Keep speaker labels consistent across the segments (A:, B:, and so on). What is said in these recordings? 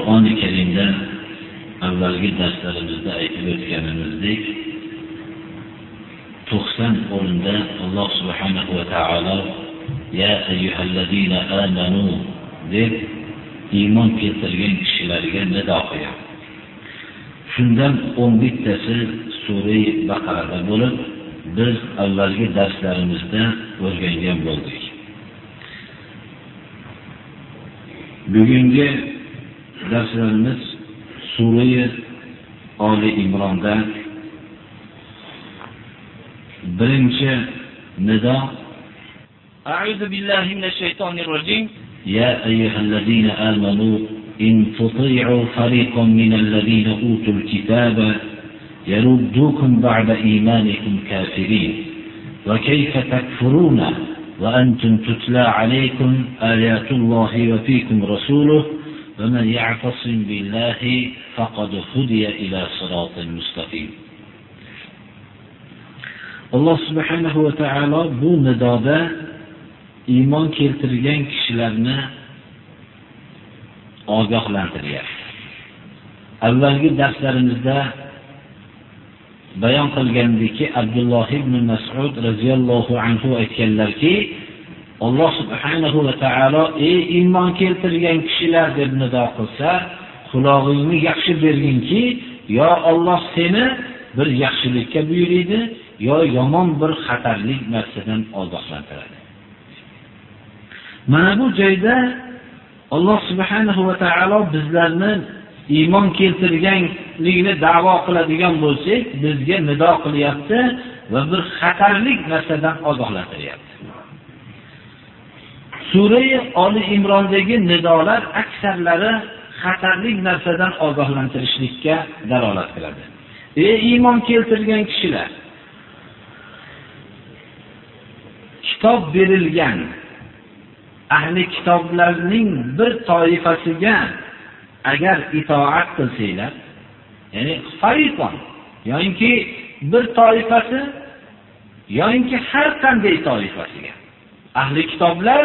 A: Qur'oni karimda avvalgi darslarimizda aytib o'tganimizdek to'qson o'rinda alloh subhanahu va taolo ya ayyuhallazina amanu deb iymon keltirgan kishilarga nido qilyapti shundan o'n bittasi surai baqarada bo'lib biz avvalgi darslarimizda o'rgangan bo'ldik. Bugungi darslarimiz surai oli imronda birinchi nido
B: أعوذ بالله من الشيطان الرجيم
A: يا أيها الذين آمنوا إن تطيعوا فريقا من الذين أوتوا الكتاب يردوكم بعد إيمانكم كافرين وكيف تكفرون وأنتم تتلى عليكم آيات الله وفيكم رسوله ومن يعتصم بالله فقد هدي إلى صراط مستقيم alloh subhanahu va taolo bu nidoda iymon keltirgan kishilarni ogohlantiryapti avvalgi darslarimizda bayon qilgandikki abdulloh ibn masud roziyallohu anhu aytganlarki alloh subhanahu va taolo ey iymon keltirgan kishilar deb nido qilsa qulog'ingni yaxshi berginki yo Alloh seni bir yaxshilikka buyuradi, yo yomon bir xatarli narsadan ogohlantiradi. Mana bu joyda alloh subhanahu va taolo bizlarni iymon keltirganligini da'vo qiladigan bo'lsak bizga nido qilyapti va bir xatarlik narsadan ogohlantiryapti. Surai oli imrondagi nidolar aksarlari xatarli narsadan ogohlantirishlikka dalolat qiladi. Ey iymon keltirgan kishilar kitob berilgan ahli kitoblarning bir toifasiga agar itoat qilsanglar ya'ni fariqon yoinki bir toifasi yoinki har qanday toifasiga ahli kitoblar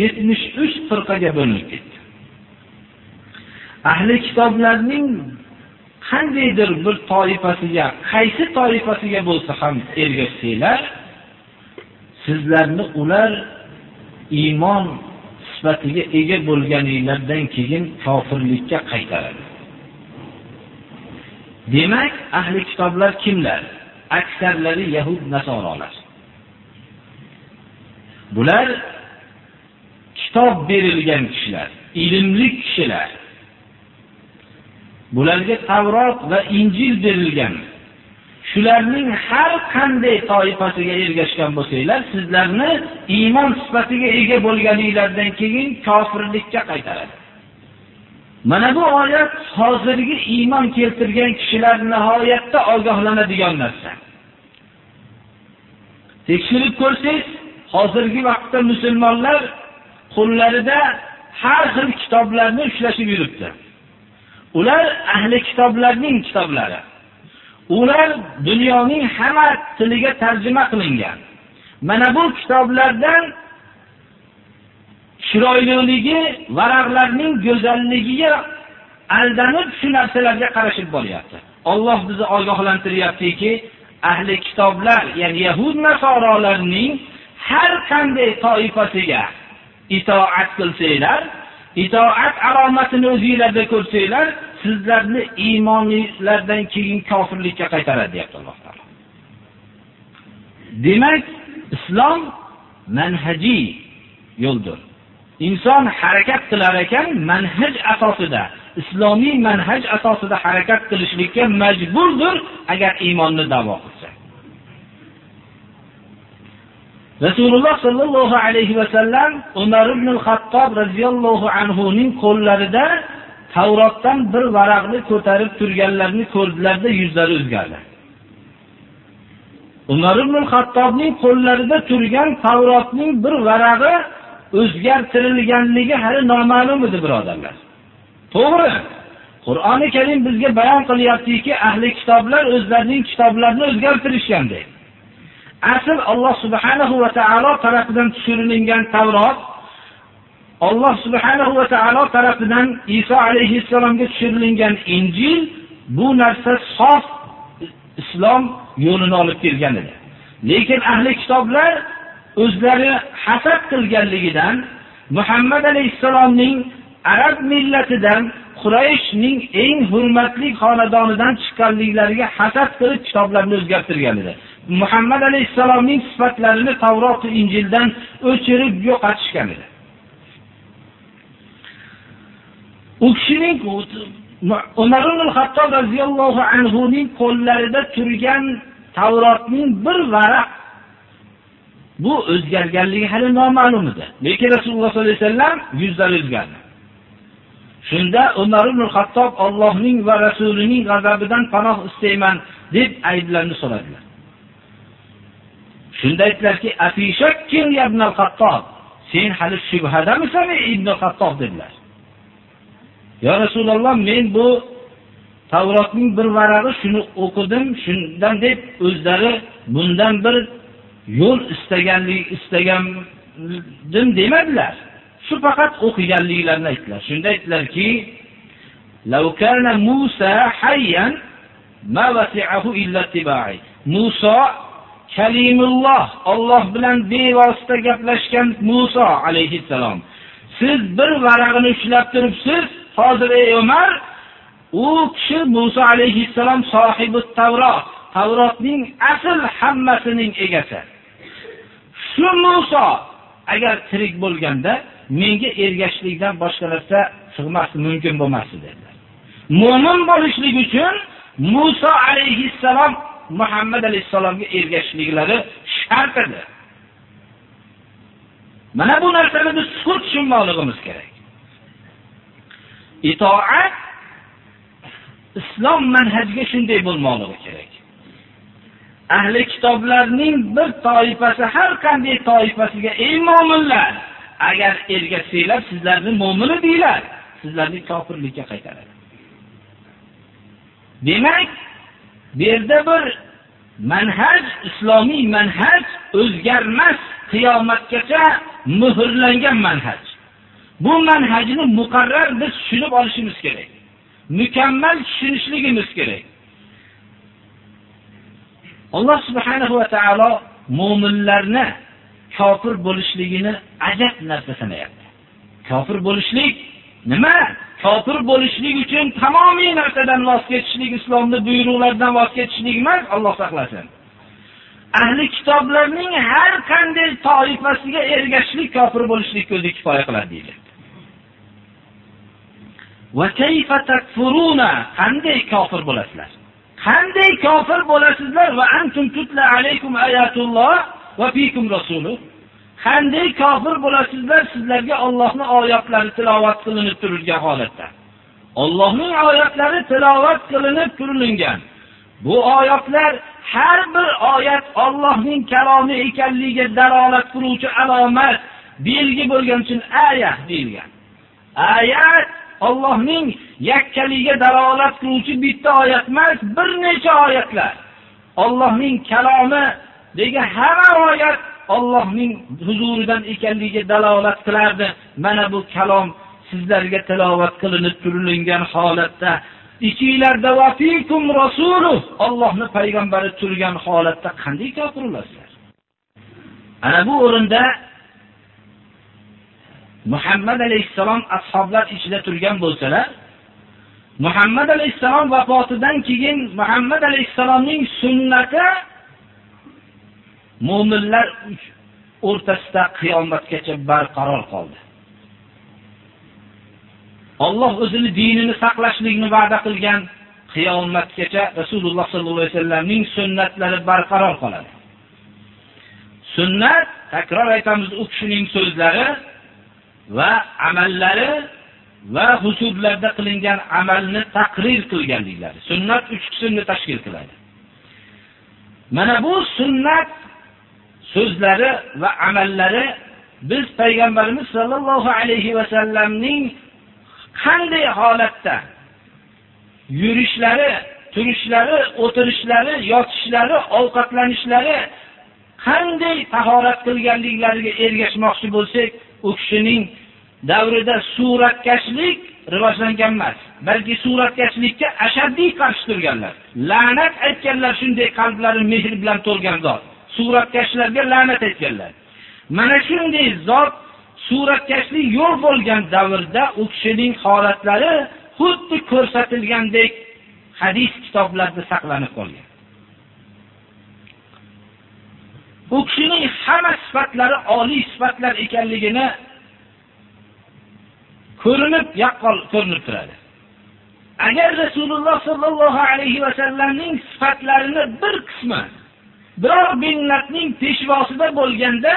A: yetmish uch firqaga bo'linib ketdi. Ahli kitoblarning qandaydir bir toifasiga qaysi toifasiga bo'lsa ham ergashsanglar sizlarni ular iymon sifatiga ega bo'lganinglardan keyin kofirlikka qaytaradi. Demak ahli kitoblar kimlar? Aksarlari yahud nasoralar. bular kitob berilgan kishilar ilmli kishilar. Bularga tavrot va injil berilgan. Shularning har qanday toifasiga ergashgan bo'lsanglar sizlarni iymon sifatiga ega bo'lganingizdan keyin kofirlikka qaytaradi. Mana bu oyat hozirgi iymon keltirgan kishilar nihoyatda ogohlanadigan narsa. Tekshirib ko'rsangiz hozirgi vaqtda musulmonlar qo'llarida har xil kitoblarni ushlashib yuribdi. Ular ahli kitoblarning kitoblari. Ular dunyoning hamma tiliga tarjima qilingan. Mana bu kitoblardan chiroyliligi varaqlarning go'zalligiga aldanib shu narsalarga qarashib boryapti. Alloh bizni ogohlantiryaptiki ahli kitoblar ya'ni yahud nasorolarning har qanday toifasiga itoat qilsanglar itoat alomatini o'zingizlarda ko'rsanglar sizlarni iymoningizlardan keyin kofirlikka qaytaradi deyapti alloh taolo. Demak islom manhajiy yo'ldir. Inson harakat qilar ekan manhaj asosida islomiy manhaj asosida harakat qilishlikka majburdir agar iymonni davo qilsa. Rasululloh sallallohu alayhi va sallam umar ibn al-Xattob anhu ning qo'llarida Tavrotdan bir varaqni ko'tarib turganlarni ko'rdilarda yuzlari o'zgardi. Umar ibn al-Xattobning qo'llarida turgan Tavrotning bir varag'i o'zgartirilganligi hali noma'lum edi, birodarlar. To'g'ri. Qur'oni Karim bizga bayon qilyaptiki, ahli kitoblar o'zlarining kitoblarini o'zgartirishgan deydi. Asl Alloh subhanahu va taolo tarafidan tushirilgan Tavrot Alloh subhanahu va taolo tarafidan Iso alayhissalomga tushirilgan Injil bu narsa sof islom yo'lini olib kelgan edi. Lekin ahli kitoblar o'zlari hasad qilganligidan Muhammad alayhissalomning arab millatidan Qurayshning eng hurmatli xonadonidan chiqqanliklariga hasad qilib kitoblarni o'zgartirgan edi. Muhammad alayhisalomning sifatlarini Tavrot va Injildan o'chirib yo'qotishgan edi. U kishining Umar ibn Xattob radhiyallohu anhu ning qo'llarida turgan Tavrotning bir varaq bu o'zgarganligi hali noma'lum edi. Lekin Rasululloh sollallohu alayhi vasallam yuzlari o'zgardi. Shunda Umar ibn Xattob Allohning va Rasulining g'azabidan panoh istayman deb ayblarni so'radilar. Shunda aytdilarki, "Afishakkin ibn al-Xattob, sen hali shubhadamisan ibn al-Xattob?" dedilar. "Ya Rasululloh, men bu Tavrotning bir varag'i shuni o'qidim, shundan deb o'zlari bundan bir yo'l istaganlik istagandim demadilar. Shu faqat o'qiganliklarini aytdilar. Shunda aytdilarki, "Law kana Musa hayyan ma wasi'ahu illa tibai." Musa Kalimulloh Alloh bilan bevosita gaplashgan Musa alayhissalom. Siz bir varag'ini ushlab turibsiz, hozir ey Umar, u kishi Musa alayhissalom sohibi Tavrot, Tavrotning asl hammasining egasi. Shu Musa agar tirik bo'lganda menga ergashlikdan boshqa narsa sig'mas mumkin bo'lmasdi dedilar. Mo'min bo'lishlik uchun Musa alayhissalom Muhammad alayhissalomga ergashishliklari shart edi. Mana bu narsani biz chuqur tushunmoqligimiz kerak. Itoat islom manhajiga shunday bo'lmoqligi kerak. Ahli kitoblarning bir toifasi har qanday toifasiga ey mu'minlar, agar ergashsanglar sizlarni mu'min deylar, sizlarni kofirlikka qaytaradi. Demak, bu yerda bir manhaj, islomiy manhaj o'zgarmas qiyomatgacha muhrlangan manhaj. Bu manhajni muqarrar biz tushunib olishimiz kerak. Mukammal tushunishligimiz kerak. Alloh subhanahu va taolo mu'minlarni kofir bo'lishligini ajab narsa sanayapti. Kofir bo'lishlik nima? Kofir bo'lishlik uchun tamomiy narsadan voz kechishlik, islomni buyruqlaridan voz kechishlik emas, Alloh saqlasin. Ahli kitoblarning har qanday toifasiga ergashishlik kofir bo'lishlik o'zi kifoya qiladi deydi. Kayfa takfuruna? Qanday kofir bo'lasizlar? Qanday kofir bo'lasizlar va antum tutla alaykum ayatulloh va fikum rasuluh? Qanday kofir bo'lasizlar sizlarga Allohning oyatlari tilovat qilinib turilgan holatda? Allohning oyatlari tilovat qilinib turilgan. Bu oyatlar har bir oyat Allohning kalomi ekanligiga dalolat qiluvchi alomat, belgi bo'lgan uchun ayat deyilgan. Ayat Allohning yakkaligiga dalolat qiluvchi bitta oyat emas, bir necha oyatlar. Allohning kalomi degan hamma oyat Allohning huzuridan ekanligiga dalolat qilardi. Mana bu kalom sizlarga tilovat qilinib turilgan holatda ichinglarda vafikum rasuluh Allohning payg'ambari turgan holatda qanday kofir bo'lasizlar? Ana bu o'rinda Muhammad alayhisalom ashablar ichida turgan bo'lsalar, Muhammad alayhisalom vafotidan keyin Muhammad alayhisalomning sunnati mu'minlar o'rtasida qiyomatgacha barqaror qoldi. Alloh o'zini dinini saqlashlikni va'da qilgan qiyomatgacha Rasululloh sollallohu alayhi vasallamning sunnatlari barqaror qoladi. Sunnat, takror aytamiz, u kishining so'zlari va amallari
C: va huzurlarda qilingan amalni taqrir qilganliklari. Sunnat 3 qismni tashkil qiladi. Mana bu sunnat so'zlari va amallari biz payg'ambarimiz sollallohu alayhi va sallamning qanday holatda yurishlari, turishlari, o'tirishlari, yotishlari, ovqatlanishlari qanday tahorat qilganliklariga ergashmoqchi bo'lsak, u kishining davrida suratkashlik rivojlangan emas, balki suratkashlikka ashaddiy qarshi turganlar. La'nat aytganlar shunday qalblari mehr bilan to'lgan zot. Suratkashlarga la'nat aytganlar. Mana shunday zot suratkashlik yo'q bo'lgan davrda u kishining holatlari xuddi ko'rsatilgandek hadis kitoblarida saqlanib qolgan. U kishining hamma sifatlari oliy sifatlar ekanligini ko'rinib yaqqol ko'rinib turadi. Agar Rasululloh sollallohu alayhi va sallamning sifatlarini bir qismi biror minnatning peshvosida bo'lganda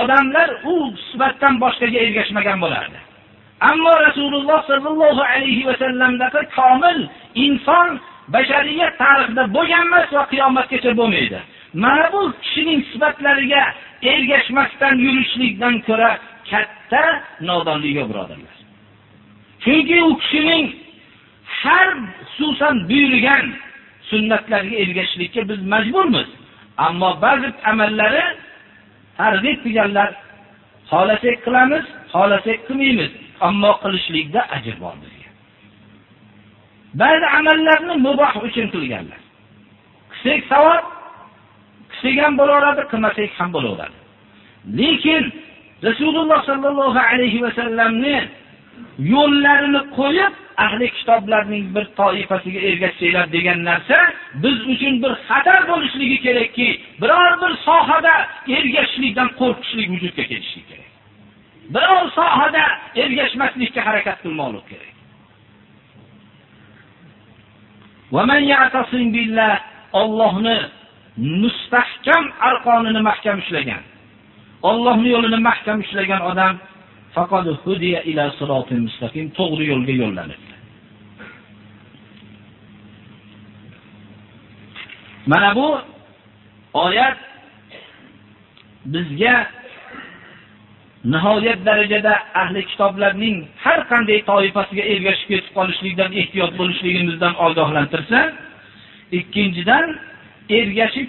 C: odamlar u sifatdan boshqaga ergashmagan bo'lardi. Ammo Rasululloh sollallohu alayhi vasallamdaqa komil inson bashariyat tarixida bo'lgan emas va qiyomatgacha bo'lmaydi. Mana bu kishining sifatlariga ergashmasdan yurishlikdan ko'ra katta nodonlik yo'q, birodarlar. Chunki u kishining har xususan buyurgan sunnatlarga ergashishlikka biz majburmiz. Ammo ba'zi amallari targ'ib qilganlar xolasak qilamiz, xolasak qilmaymiz, ammo qilishlikda ajr bor bizga. Ba'zi amallarni muboh uchun qilganlar. Qilsak savob, qilsak ham bo'laveradi, qilmasak ham bo'laveradi. Lekin Rasululloh sallallohu alayhi va sallamning yo'llarini qo'yib ahli kitoblarning bir toifasiga ergashsanglar degan narsa biz uchun bir xatar bo'lishligi kerakki, biror bir sohada ergashishlikdan qo'rqishlik vujudga kelishi kerak. Biror sohada ergashmaslikka harakat qilmoqlik kerak. Va Allohni mustahkam arqonini mahkam ushlagan. Allohning yo'lini mahkam ushlagan odam faqad hudiya ila siratil mustaqim to'g'ri yo'lga yo'llanibdi. Mana bu oyat bizga nihoyat darajada ahli kitoblarning har qanday toifasiga ergashib ketib qolishlikdan ehtiyot bo'lishligimizdan ogohlantirsa, ikkinchidan ergashib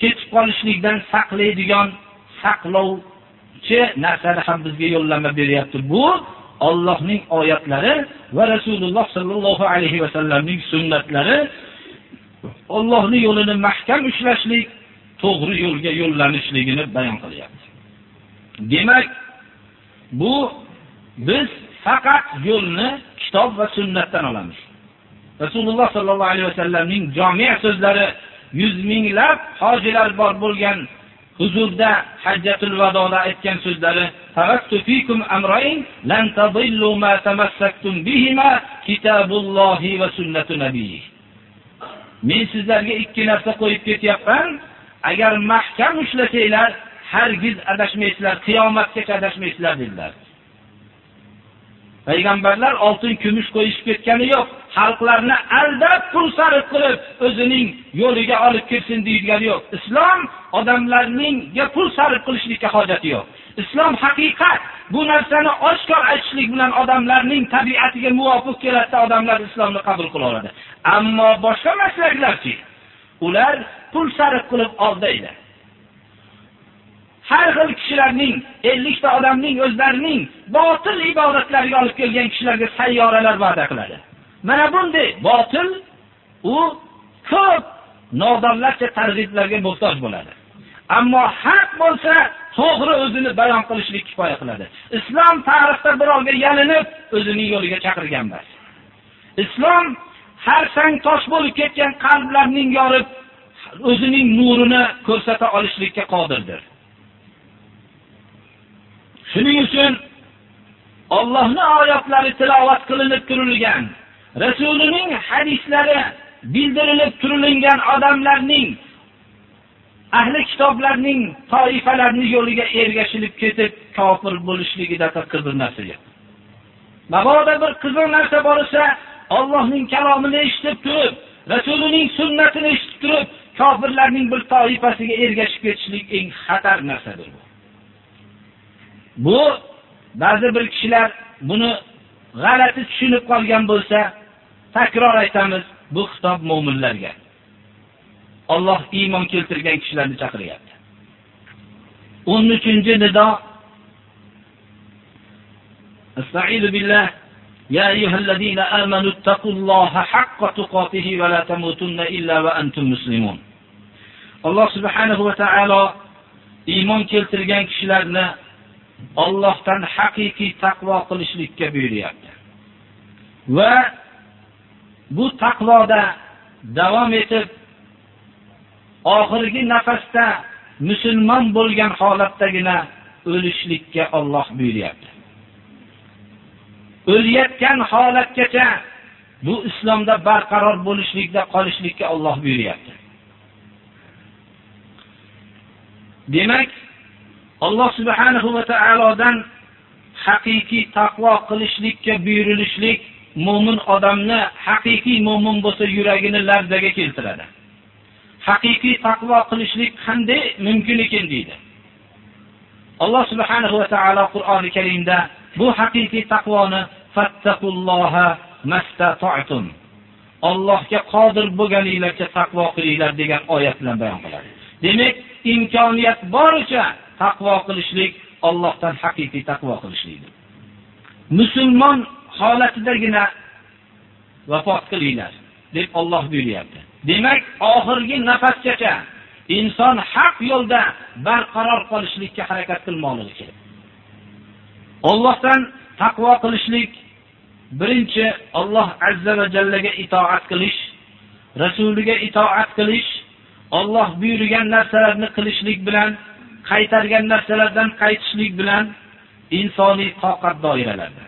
C: ketib qolishlikdan saqlaydigan saqlov ko'pchi narsani ham bizga yo'llanma beryapti. Bu Allohning oyatlari va Rasululloh sallallohu alayhi va sallamning sunnatlari Allohning yo'lini mahkam ushlashlik, to'g'ri yo'lga yo'llanishligini bayon qilyapti. Demak, bu biz faqat yo'lni kitob va sunnatdan olamiz. Rasululloh sallallohu alayhi va sallamning jami' so'zlari yuz minglab hojilar bor bo'lgan huzurda hajjatul vadoda aytgan so'zlari taraktu fikum amrayn lan tadillu ma tamassaktum bihima kitabullohi va sunnatu nabiyyi. Men sizlarga ikki narsa qo'yib ketyapman. Agar mahkam ushlasanglar hargiz adashmaysizlar qiyomatgacha adashmaysizlar dedilar. Payg'ambarlar oltin kumush qo'yishib ketgani yo'q. Xalqlarni aldab pul sarf qilib o'zining yo'liga olib kirsin deyilgani yo'q. Islom odamlarningga pul sarf qilishlikka hojati yo'q. Islom haqiqat. Bu narsani oshkor aytishlik bilan odamlarning tabiatiga muvofiq keladi, odamlar islomni qabul qila oladi. Ammo boshqa maslaklarchi ular pul sarf qilib oldaydi. Har xil kishilarning 50 ta odamning o'zlarining botil ibodatlariga olib kelgan kishilarga sayyoralar va'da qiladi. Mana bunday botil u ko'p nodonlarcha targ'iblarga muhtoj bo'ladi. Ammo haq bo'lsa to'g'ri o'zini bayon qilishlik kifoya qiladi. Islom tarixda birovga yalinib o'zining yo'liga chaqirgan emas. Islom har sang tosh bo'lib ketgan qalblarning yorib o'zining nurini ko'rsata olishlikka qodirdir. Shuning uchun Allohning oyatlari tilovat qilinib turilgan, Rasulining hadislari bildirilib turilgan odamlarning ahli kitoblarning toifalarini yo'liga ergashilib ketib kofir bo'lishligida qizil narsa yo'q. mabodo bir qiziq narsa bo'lsa Allohning kalomini eshitib turib rasulining sunnatini eshitib turib kofirlarning bir toifasiga ergashib ketishlik eng xatar narsadir bu bu ba'zi bir kishilar buni g'alati tushunib qolgan bo'lsa takror aytamiz bu xitob mo'minlarga Alloh iymon keltirgan kishilarni chaqiryapti 13 nido Astagfiru billah يا أيها الذين آمنوا اتقوا الله حق تقاته ولا تموتن إلا وأنتم مسلمون alloh subhanahu va taolo iymon keltirgan kishilarni Allohdan haqiqiy taqvo qilishlikka buyuryapti. Va bu taqvoda davom etib oxirgi nafasda musulmon bo'lgan holatdagina o'lishlikka Alloh buyuryapti. O'layotgan holatgacha bu islomda barqaror bo'lishlikda qolishlikka Alloh buyuryapti. Demak, Alloh subhanahu va taolodan haqiqiy taqvo qilishlikka buyurilishlik mo'min odamni haqiqiy mo'min bo'lsa yuragini larzaga keltiradi. Haqiqiy taqvo qilishlik qanday mumkin ekan deydi. Alloh subhanahu va taolo Qur'oni Karimda bu haqiqiy taqvoni fattaqulloha mastata'tum. Allohga qodir bo'lganinglarcha taqvo qilinglar degan oyat bilan bayon qiladi. Demak, imkoniyat boricha taqvo qilishlik Allohdan haqiqiy taqvo qilishlikdir. Musulmon holatidagina vafot qilinglar deb Alloh buyuryapti. Demak, oxirgi nafasgacha inson haq yo'lda barqaror qolishlikka harakat qilmoqligi kerak. Allohdan taqvo qilishlik birinchi Alloh azza va jallaga itoat qilish, rasuliga itoat qilish, Alloh buyurgan narsalarni qilishlik bilan qaytargan narsalardan qaytishlik bilan insoniy toqat doiralarida.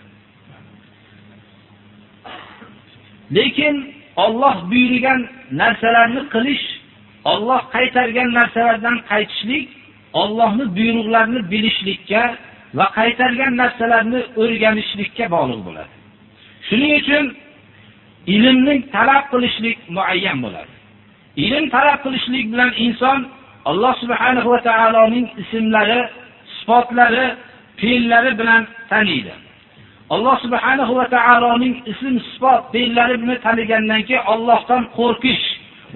C: Lekin Alloh buyurgan narsalarni qilish, Alloh qaytargan narsalardan qaytishlik Allohning buyruqlarini bilishlikka va qaytargan narsalarni o'rganishlikka bog'liq bo'ladi. Shuning uchun ilmni talab qilishlik muayyan bo'ladi. Ilm talab qilishlik bilan inson Alloh subhanahu va taoloning ismlari, sifatlari, fe'llari bilan taniydi. Alloh subhanahu va taoloning ism, sifat, fe'llari bilan tanigandan keyin Allohdan qo'rqish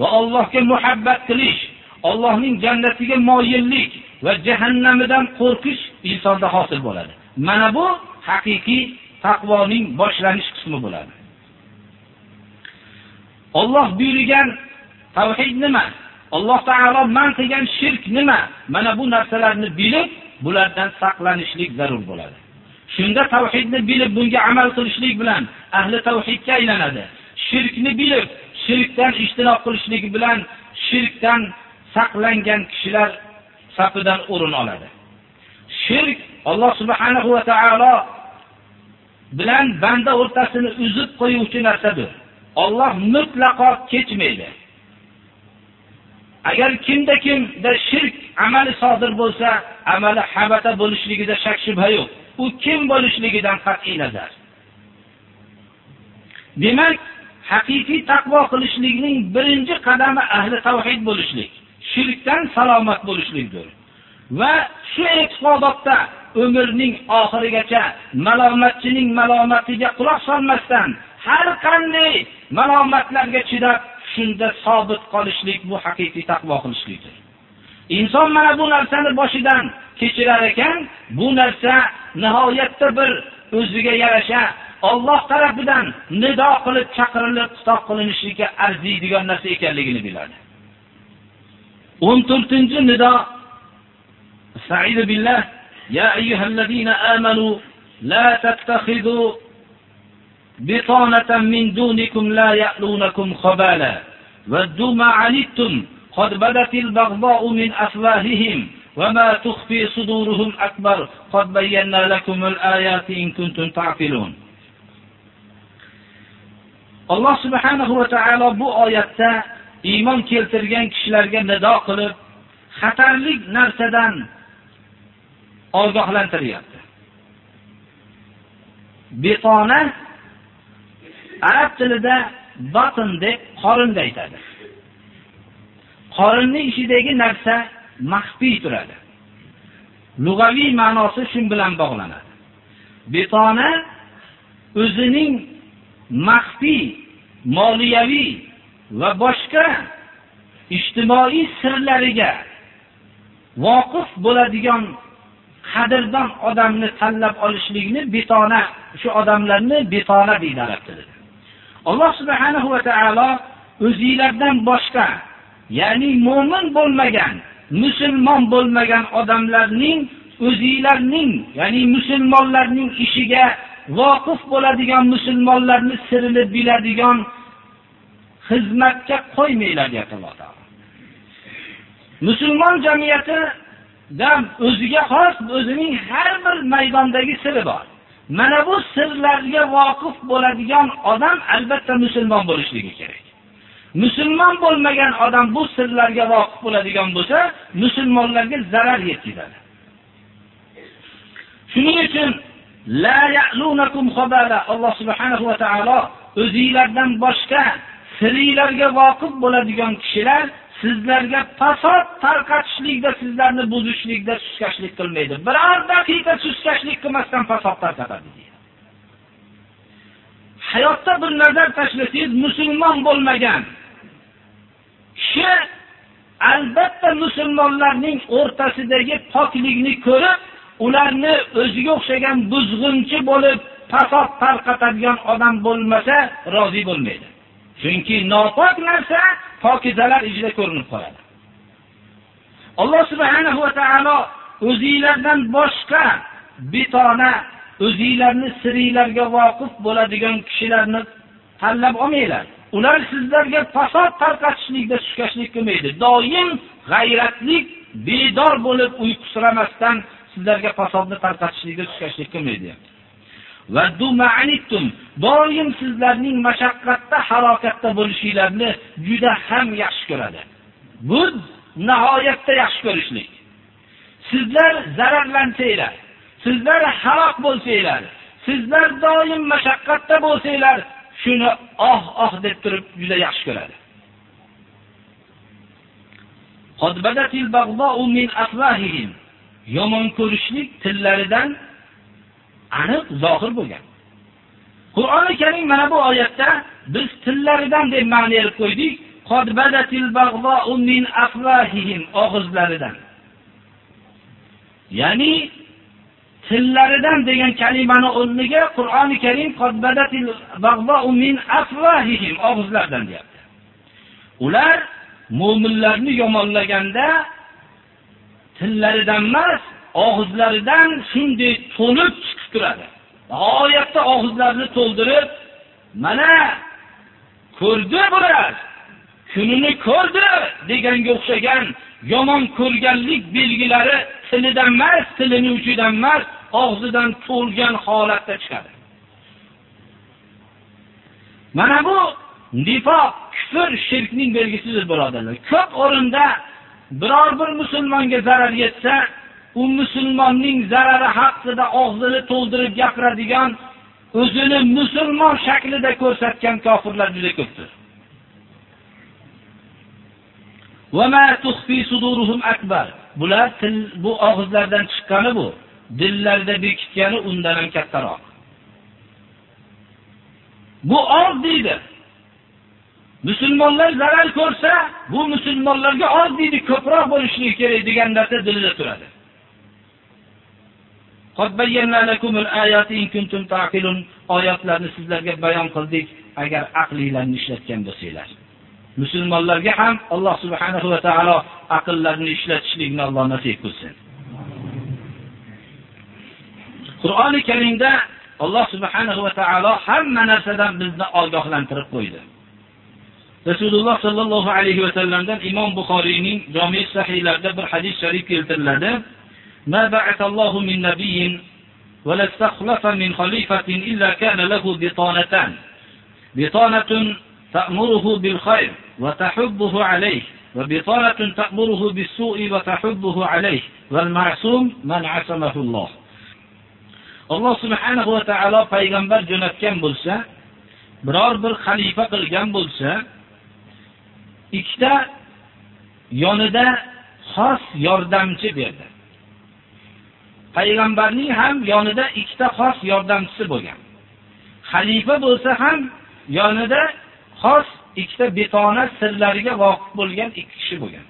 C: va Allohga muhabbat qilish, Allohning jannatiga moyillik va jahannamidan qo'rqish insonda hosil bo'ladi. Mana bu haqiqiy taqvoning boshlanish qismi bo'ladi. Alloh buyurgan tavhid nima? Alloh taolo man qilgan shirk nima? Mana bu narsalarni bilib, bulardan saqlanishlik zarur bo'ladi. Shunda tauhidni bilib, bunga amal qilishlik bilan ahli tauhidga aylanadi. Shirkni bilib, shirkdan ijtinob qilishlik bilan shirkdan saqlangan kishilar safidan o'rin oladi. Shirk Alloh subhanahu va taolo bilan banda o'rtasini uzib qo'yuvchi narsadir. Alloh mutlaqo kechmaydi. Agar kimda kimda shirk amali sodir bo'lsa, amali habata bo'lishligida shak shubha yo'q. U kim bo'lishligidan qat'iy nazar. Demak, haqiqiy taqvo qilishlikning birinchi qadami ahli tavhid bo'lishlik, shirkdan salomat bo'lishlikdir. Va shu e'tiqodotda umrning oxirigacha malomatchining malomatiga quloq solmasdan har qanday malomatlarga chidab shunda sobit qolishlik bu haqiqiy taqvo qilishlikdir. Inson mana bu narsani boshidan kechirar ekan, bu narsa nihoyatda bir o'ziga yarasha Alloh tarafidan nido qilib chaqirilib xitob qilinishiga arziydigan narsa ekanligini biladi. 14-nido Sa'id billah ya ayyuhallazina amanu la tattakhidhu بطانة من دونكم لا يألونكم خبالا ودوا ما عنتم قد بدت البغضاء من أفواههم وما تخفي صدورهم أكبر قد بينا لكم الآيات إن كنتم تعقلون alloh subhanahu va taolo bu oyatda iymon keltirgan kishilarga nido qilib xatarlik narsadan ogohlantiryapti betona arab tilida batn deb qorinni aytadi. Qorinni ichidagi narsa maxfiy turadi. Lug'aviy ma'nosi shu bilan bog'lanadi. Betona o'zining maxfiy moliyaviy va boshqa ijtimoiy sirlariga voqif bo'ladigan qadrdon odamni tanlab olishlikni betona shu odamlarni betona deydi arab tilida. Alloh subhanahu va taolo o'zingizlardan boshqa ya'ni mu'min bo'lmagan musulmon bo'lmagan odamlarning o'zingizlarning, ya'ni musulmonlarning ishiga voqif bo'ladigan musulmonlarni sirini biladigan xizmatga qo'ymanglar deyapti alloh taolo. Musulmon jamiyatida o'ziga xos o'zining har bir maydondagi siri bor. Mana bu sirlarga voqif bo'ladigan odam albatta musulmon bo'lishligi kerak. Musulmon bo'lmagan odam bu sirlarga voqif bo'ladigan bo'lsa musulmonlarga zarar yetkazadi. Shuning uchun alloh subhanahu va taolo o'zinglardan boshqa siringlarga voqif bo'ladigan kishilar sizlarga fasod tarqatishlikda sizlarni buzishlikda suskashlik qilmaydi. Biror daqiqa suskashlik qilmasdan fasod tarqatadi hayotda bir nazar tashlasangiz musulmon bo'lmagan kishi albatta musulmonlarning o'rtasidagi poklikni ko'rib ularni o'ziga o'xshagan buzg'unchi bo'lib fasod tarqatadigan odam bo'lmasa rozi bo'lmaydi. Chunki nopok narsa pokizalar ichida ko'rinib qoladi. Alloh subhanahu va taolo o'zinglardan boshqa bitona o'zinglarni siringlarga voqif bo'ladigan kishilarni tanlab olmanglar. Ular sizlarga fasod tarqatishlikda suskashlik qilmaydi. Doim g'ayratlik bedor bo'lib uyqusiramasdan sizlarga fasodni tarqatishlikda suskashlik qilmaydi. Doim sizlarning mashaqqatda halokatda bo'lishinglarni juda ham yaxshi ko'radi. Bu nihoyatda yaxshi ko'rishlik. Sizlar zararlansanglar sizlar halok bo'lsanglar sizlar doim mashaqqatda bo'lsanglar shuni oh oh deb turib juda yaxshi ko'radi. Yomon ko'rishlik tillaridan aniq zohir bo'lgan. Qur'oni karim mana bu oyatda biz tillaridan deb ma'no berib qo'ydik. Og'izlaridan. Ya'ni tillaridan degan kalimani o'rniga qur'oni karim og'izlaridan deyapti. Ular mu'minlarni yomonlaganda tillaridan emas og'izlaridan shunday to'lib chiqib turadi. Nihoyatda og'izlarini to'ldirib mana ko'rdi bular kunini ko'rdi deganga o'xshagan yomon ko'rganlik belgilari tilidan emas tilini uchidan emas og'zidan to'lgan holatda chiqadi mana bu nifoq kufr shirkning belgisidir birodarlar. Ko'p o'rinda biror bir musulmonga zarar yetsa u musulmonning zarari haqida og'zini to'ldirib gapiradigan o'zini musulmon shaklida ko'rsatgan kofirlar juda ko'pdir. Bular til bu og'izlardan chiqqani bu. Dillarda bekitgani undan ham kattaroq. Bu oz deydi. Musulmonlar zarar ko'rsa bu musulmonlarga oz deydi ko'proq bo'lishligi kerak degan narsa dilida turadi. Oyatlarni sizlarga bayon qildik. Agar aqlinglarni ishlatgan bo'lsanglar. Musulmonlarga ham alloh subhanahu va taolo aqllarini ishlatishlikni alloh nasib qilsin. Qur'oni karimda alloh subhanahu va taolo hamma narsadan bizni ogohlantirib qo'ydi. Rasululloh sollallohu alayhi vasallamdan imom buxoriyning jomi sahiylarida bir hadis sharif keltiriladi. ما بعث الله من نبي ولا استخلف من خليفة إلا كان له بطانتان بطانة تأمره بالخير وتحبه عليه وبطانة تأمره بالسوء وتحبه عليه والمعصوم من عصمه الله alloh subhanahu va taolo payg'ambar jo'natgan bo'lsa biror bir xalifa qilgan bo'lsa ikkita yonida xos yordamchi berdi Payg'ambarning ham yonida ikkita xos yordamchisi bo'lgan. Xalifa bo'lsa ham yonida xos ikkita betona sirlariga voqif bo'lgan ikki kishi bo'lgan.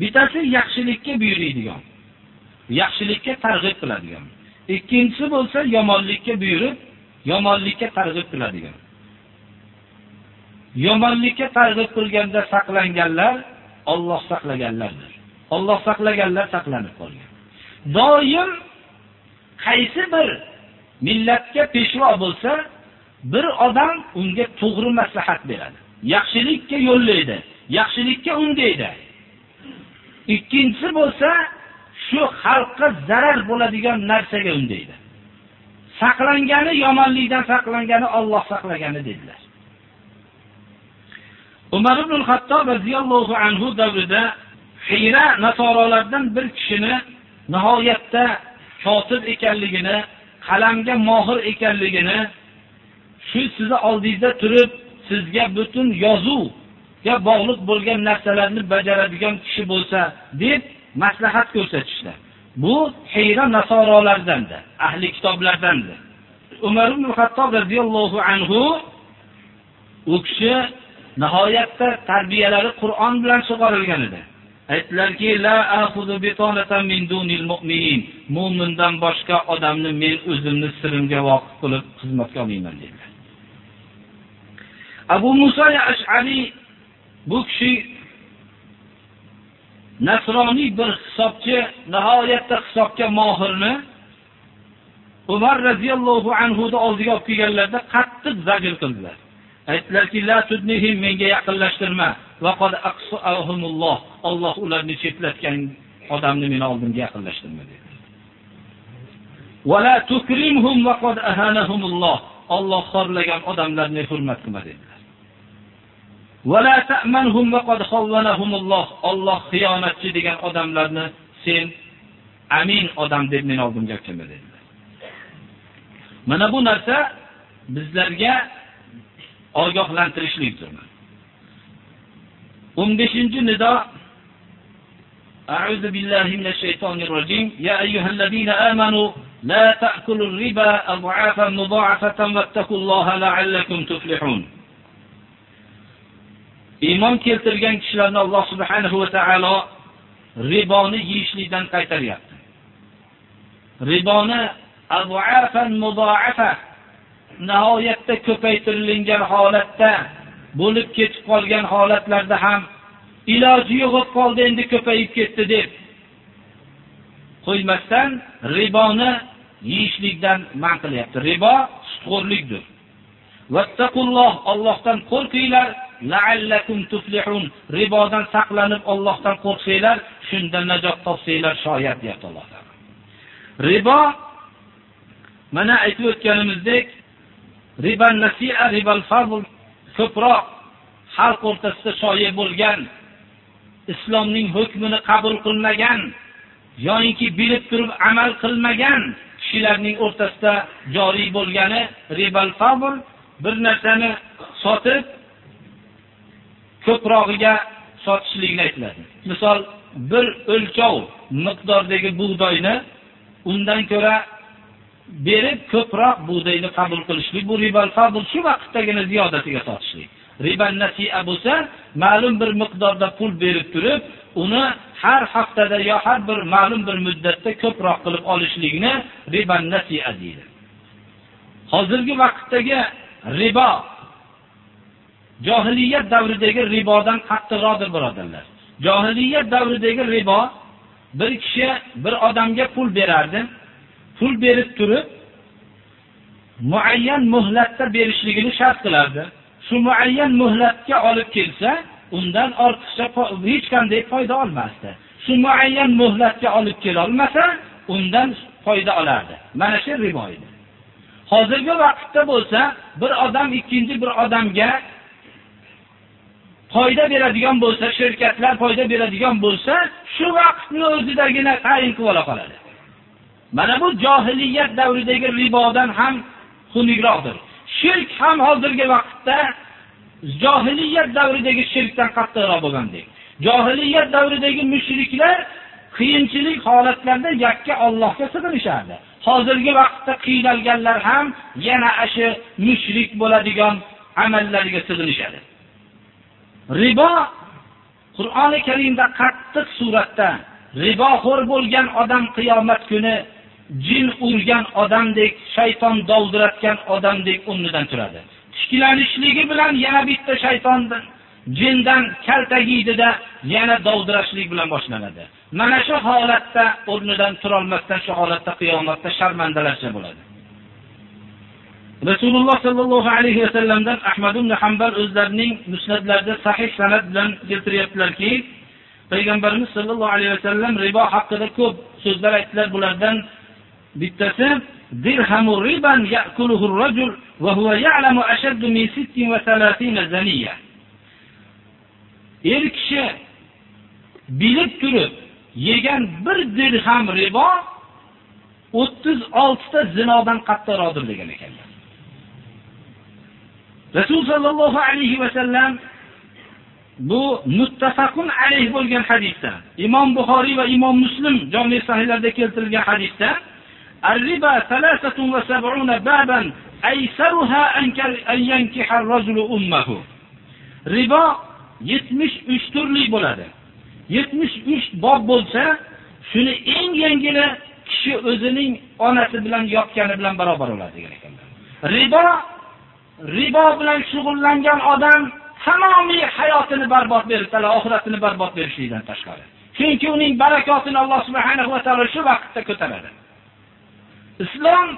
C: Bittasi yaxshilikka buyuradigan yaxshilikka targ'ib qiladigan. Ikkinchisi bo'lsa yomonlikka buyurib yomonlikka targ'ib qiladigan. Yomonlikka targ'ib qilganda saqlanganlar Alloh saqlaganlardir. Alloh saqlaganlar saqlanib qolgan. Doim qaysi bir millatga peshvo bo'lsa bir odam unga to'g'ri maslahat beradi. Yaxshilikka yo'llaydi yaxshilikka undaydi. Ikkinchisi bo'lsa shu xalqqa zarar bo'ladigan narsaga undaydi. Saqlangani yomonlikdan saqlangani Alloh saqlagani dedilar. Umar ibn hattob roziyallohu anhu davrida hiyra nasorolardan bir kishini nihoyatda kotib ekanligini qalamga mohir ekanligini shu sizni oldingizda turib sizga butun yozuvga bog'liq bo'lgan narsalarni bajaradigan kishi bo'lsa deb maslahat ko'rsatishdi. Bu hiyra nasorolardandi ahli kitoblardandi umar ibn hattob roziyallohu anhu u kishi nihoyatda tarbiyalari qur'on bilan sug'orilgan edi. Aytdilarki mo'mindan boshqa odamni men o'zimni sirimga voqif qilib xizmatga olmayman dedilar. Abu muso ash'ari bu kishi nasroniy bir hisobchi nihoyatda hisobga mohirni umar roziyallohu anhuni oldiga olib kelganlarida qattiq zajr qildilar. Aytdilarki menga yaqinlashtirma. Alloh ularni chetlatgan odamni meni oldimga yaqinlashtirma dedi. Alloh xorlagan odamlarni hurmat qilma dedilar. Alloh xiyonatchi degan odamlarni sen amin odam deb meni oldimga kelma dedilar. Mana bu narsa bizlarga ogohlantirishlikdir 15 nido أعوذ بالله من الشيطان الرجيم يا أيها الذين آمنوا لا تأكلوا الربا أضعافا مضاعفة واتقوا الله لعلكم تفلحون iymon keltirgan kishilarni alloh subhanahu va taolo riboni yeyishlikdan qaytaryapti riboni nihoyatda ko'paytirilgan holatda bo'lib ketib qolgan holatlarda ham iloji yo'q bo'lib qoldi endi ko'payib ketdi deb qo'ymasdan riboni yeyishlikdan man qilyapti. Ribo sutxo'rlikdir. Allohdan qo'rqinglar. La'allakum tuflihun. Ribodan saqlanib Allohdan qo'rqsanglar shunda najot topsanglar shoyat deyapti Alloh taolo. Ribo mana aytib o'tganimizdek riban nasi'a ribal fazl ko'proq xalq o'rtasida shoyi bo'lgan islomning hukmini qabul qilmagan yoyinki bilib turib amal qilmagan kishilarning o'rtasida joriy bo'lgani ribal fazl bir narsani sotib ko'prog'iga sotishlikni aytiladi. Misol bir o'lchov miqdordagi bug'doyni undan ko'ra berib ko'proq bug'doyni qabul qilishlik. Bu ribal fazl shu vaqtdagina ziyodatiga sotishlik riban nasia bo'lsa ma'lum bir miqdorda pul berib turib uni har haftada yo har bir ma'lum bir muddatda ko'proq qilib olishlikni riban nasia deydi. Hozirgi vaqtdagi ribo johiliyat davridagi ribodan qattiqroqdir birodarlar. Johiliyat davridagi ribo bir kishi bir odamga pul berardi pul berib turib muayyan muhlatda berishligini shart qilardi. Shu muayyan muhlatga olib kelsa undan ortiqcha hech qanday foyda olmasdi. Shu muayyan muhlatga olib kelolmasa undan foyda olardi. Mana shu ribo edi hozirgi vaqtda bo'lsa bir odam ikkinchi bir odamga foyda beradigan bo'lsa shirkatlar foyda beradigan bo'lsa shu vaqtni o'zidagina tayin qilib ola qoladi Mana bu jahiliyat davridagi ribodan ham xunukroqdir. Shirk ham hozirgi vaqtda jahiliyat davridagi shirkdan qattiqroq bo'lgandek. Jahiliyat davridagi mushriklar qiyinchilik holatlarida yakka Allohga sig'inishardi. Hozirgi vaqtda qiynalganlar ham yana ashi mushrik bo'ladigan amallarga sig'inishadi. Ribo Qur'oni Karimda qattiq suratda riboxo'r bo'lgan odam qiyomat kuni jin urgan odamdek, shayton dovdiratgan odamdek o'rnidan turadi. tishkilanishligi bilan yana bitta shaytondan jindan kaltagiydida yana dovdirashlik bilan boshlanadi. Mana shu holatda o'rnidan turolmasdan shu holatda qiyomatda sharmandalarcha bo'ladi. Rasululloh sallallohu alayhi va sallamdan Ahmad ibn Hanbal o'zlarining musnadlarida sahih sanad bilan keltiryaptilarki, payg'ambarimiz sallallohu alayhi va sallam ribo haqida ko'p so'zlar aytdilar. Bulardan bittasi dirhamu riban ya'kuluhu ar-rajul wa huwa ya'lamu ashaddu min 36 zaniya. Er kishi bilib turib yegan bir dirham ribo 36 ta zinodan qattiqroqdir degan ekanlar. Rasul sallallohu alayhi va sallam bu muttafaqun alayh bo'lgan hadisda Imom Buxoriy va Imom Muslim jami sahihlarda keltirilgan hadisda Ar-riba 73 baban aysaruha an yankiha ar-rajulu ummuhu. Ribo 73 turli bo'ladi. 73 bob bo'lsa, shuni eng yengili kishi o'zining onasi bilan yotgani bilan barobar bo'ladi degan ekanlar. Ribo ribo bilan shug'ullangan odam tamomiy hayotini barbod beribdilar, oxiratini barbod berishlikdan tashqari. Chunki uning barakotini Alloh subhanahu va taolo shu vaqtda ko'taradi. Islom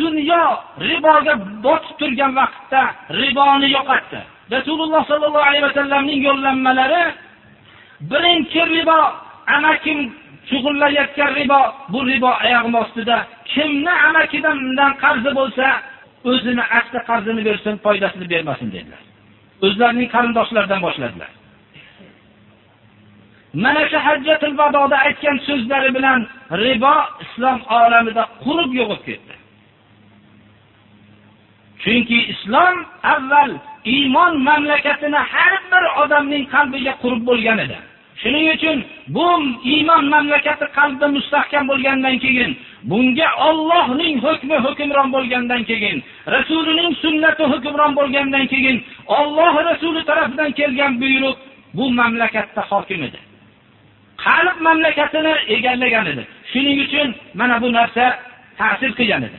C: dunyo riboga botib turgan vaqtda riboni yo'qotdi. Rasululloh sallallohu alayhi va sallamning yo'llanmalari birinchi ribo amakim shug'ullanayotgan ribo bu ribo oyog'im ostida kimni amakidan qarzi bo'lsa o'zini asli qarzini bersin, foydasini bermasin dedilar. O'zlarining qarindoshlaridan boshladilar. Mana shu hajjatul vadoda aytgan so'zlari bilan ribo islom olamida qurib yo'qib ketdi. Chunki islom avval iymon mamlakatini har bir odamning qalbiga qurib bo'lgan edi. Shuning uchun bu iymon mamlakati qalbda mustahkam bo'lgandan keyin, bunga Allohning hukmi hukmron bo'lgandan keyin, Rasulining sunnati hukmron bo'lgandan keyin, Alloh Rasuli tomonidan kelgan buyruq bu mamlakatda hokim edi. Qalb mamlakatini egallagan edi. Shuning uchun mana bu narsa ta'sir qilgan edi.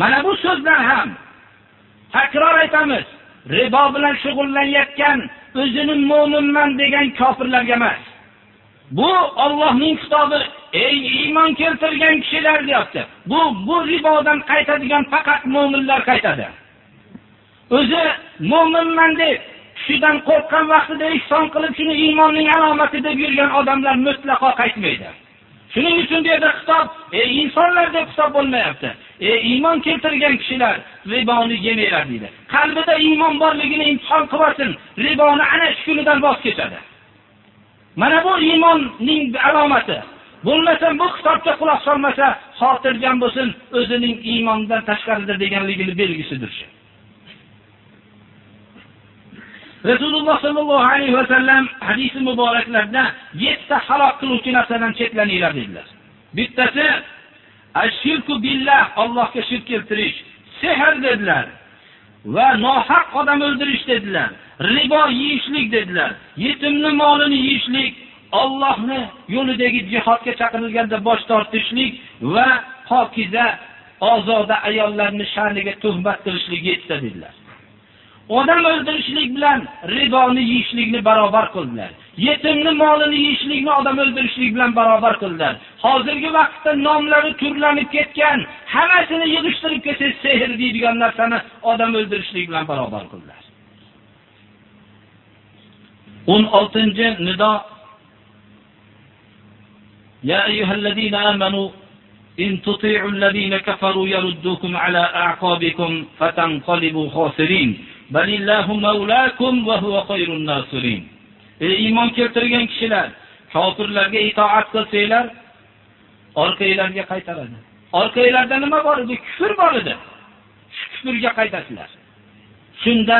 C: Mana bu so'zlar ham takror aytamiz, ribo bilan shug'ullanayotgan o'zini mo'minman degan kofirlarga emas. Bu Allohning kitobi, ey iymon keltirgan kishilar deyapti. Bu bu ribodan qaytadigan faqat mo'minlar qaytadi. O'zi mo'minman deb kishidan qo'rqqan vaqtida ihson qilib shuni iymonning alomati deb yurgan odamlar mutlaqo qaytmaydi. Shuning uchun bu yerda xitob ey insonlar deb hisob bo'lmayapti. Ey iymon keltirgan kishilar riboni yemanglar deydi. Qalbida iymon borligini imtihon qilsin, riboni ana shu kunidan voz kechadi. Mana bu iymonning alomati. Bo'lmasa bu kitobga quloq solmasa, xotirjam bo'lsin, o'zining iymondan tashqarida deganligini belgisidir shu. Rasululloh sallallohu alayhi va sallam hadisi muboraklarda 7 ta halok qiluvchi narsadan chetlaninglar dedilar. Bittasi ashirku billah, Allohga shirk keltirish, sehr dedilar. Va nohaq odam o'ldirish dedilar. Ribo yeyishlik dedilar. Yetimni molini yeyishlik, Allohni yo'lidagi jihodga chaqirilganda bosh tortishlik va pokiza ozoda ayollarni sha'niga tuhmat qilishlik yetsa dedilar. Odam o'ldirishlik bilan ridoni yeyishlikni barobar qildilar. Yetimni molini yeyishlikni odam o'ldirishlik bilan barobar qildilar. Hozirgi vaqtda nomlari turlanib ketgan, hammasini yig'ishtirib kelsangiz sehr deydigan narsani odam o'ldirishlik bilan barobar qildilar. 16-nido Ya ayyuhallazina amanu in tuti'u allazina kafaru yaruddukum ala a'qabikum fatanqalibu khasirin balillahu maulakum va huwa khayrun nasirin. Ey iymon keltirgan kishilar, kofirlarga itoat qilsanglar, orqanglarga qaytaradi. Orqanglarda nima bor edi? Kufr bor edi. Shu kufrga qaytasizlar. Shunda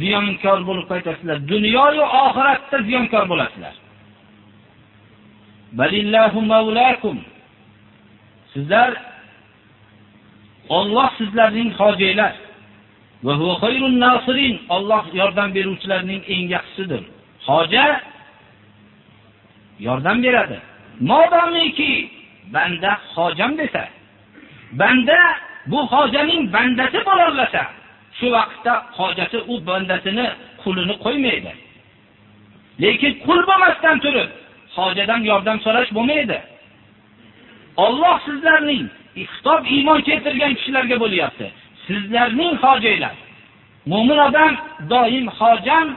C: ziyonkor bo'lib qaytasizlar. Dunyo va oxiratda ziyonkor bo'lasizlar. Balillahu mavlakum. Sizlar Alloh sizlarning hojiylar. Va huwa khayrun nasirin. Alloh yordam beruvchilarning eng yaxshisidir. Hoja yordam beradi. Modomiki banda hojam desa, banda bu hojaning bandasi bo'larlasa, shu vaqtda hojasi u bandasini qulini qo'ymaydi. Lekin qul bo'lmasdan turib, hojadan yordam so'rash bo'lmaydi. Alloh sizlarning xitob iymon keltirgan kishilarga bo'lyapti. Sizlarning hojanglar. Mo'min odam doim hojam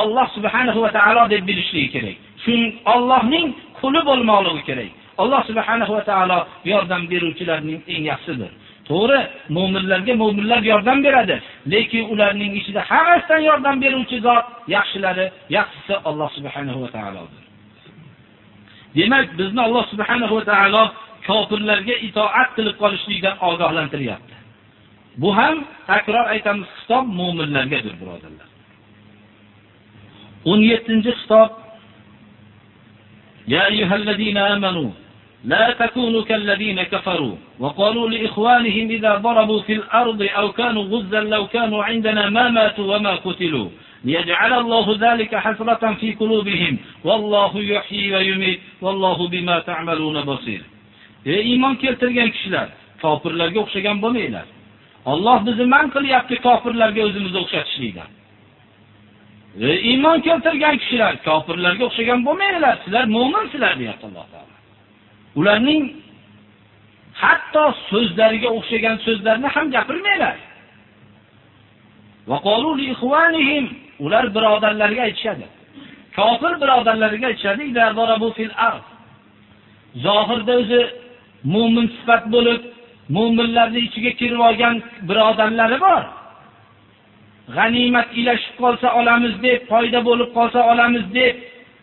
C: Alloh subhanahu va taolo deb bilishligi kerak. Shuning Allohning quli bo'lmoqligi kerak. Alloh subhanahu va taolo yordam beruvchilarning eng yaxshisidir. To'g'ri, mo'minlarga mo'minlar yordam beradi, lekin ularning ichida hammasidan yordam beruvchi zot yaxshilari, yaxshisi Alloh subhanahu va taolodir. Demak, bizni Alloh subhanahu va taolo kofirlarga itoat qilib qolishlikdan ogohlantiryapti. Bu ham takror aytamiz, xitob mu'minlargadir, birodarlar. 17-xitob
A: يا أيها الذين آمنوا لا تكونوا كالذين كفروا وقالوا لإخوانهم إذا ضربوا في الأرض أو كانوا غزا لو كانوا عندنا ما ماتوا وما قتلوا ليجعل الله ذلك حسرة في قلوبهم والله يحيي ويميت والله بما تعملون بصير ey iymon keltirgan kishilar kofirlarga o'xshagan bo'lmanglar Alloh bizni man qilyapti kofirlarga o'zimizni o'xshatishlikdan E, iymon keltirgan kishilar kofirlarga o'xshagan bo'lmanglar sizlar mu'minsizlar deyapti alloh taolo. Ularning hatto so'zlariga o'xshagan so'zlarni ham gapirmanglar. Ular birodarlarga aytishadi. Kofir birodarlariga aytishadi zohirda o'zi mu'min sifat bo'lib mo'minlarni ichiga kirib olgan birodarlari bor. G'animat ilashib qolsa olamiz deb foyda bo'lib qolsa olamiz deb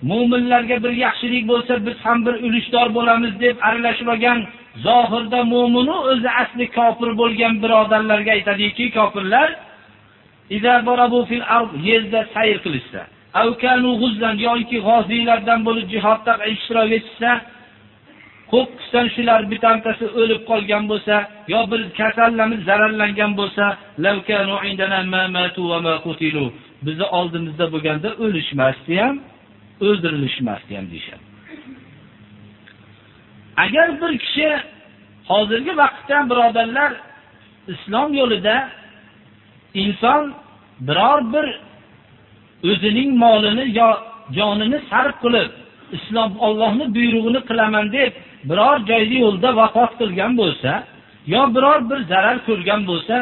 A: mo'minlarga bir yaxshilik bo'lsa biz ham bir ulushdor bo'lamiz deb aralashib olgan zohirda mo'minu o'zi asli kofir bo'lgan birodarlarga aytadiki kofirlar yerda sayr qilishsa yoki g'oziylardan bo'lib jihodda ishtirok etishsa qo'qqisdan shular bittasi o'lib qolgan bo'lsa yo bir kasallanib zararlangan bo'lsa bizni oldimizda bo'lganda o'lishmasdi ham o'ldirilishmasdi ham deyishadi. Agar bir kishi hozirgi vaqtda birodarlar islom yo'lida inson biror bir o'zining molini yo jonini sarf qilib islom Allohning buyrug'ini qilaman deb biror joyda yo'lda vafot qilgan bo'lsa yo biror bir zarar ko'rgan bo'lsa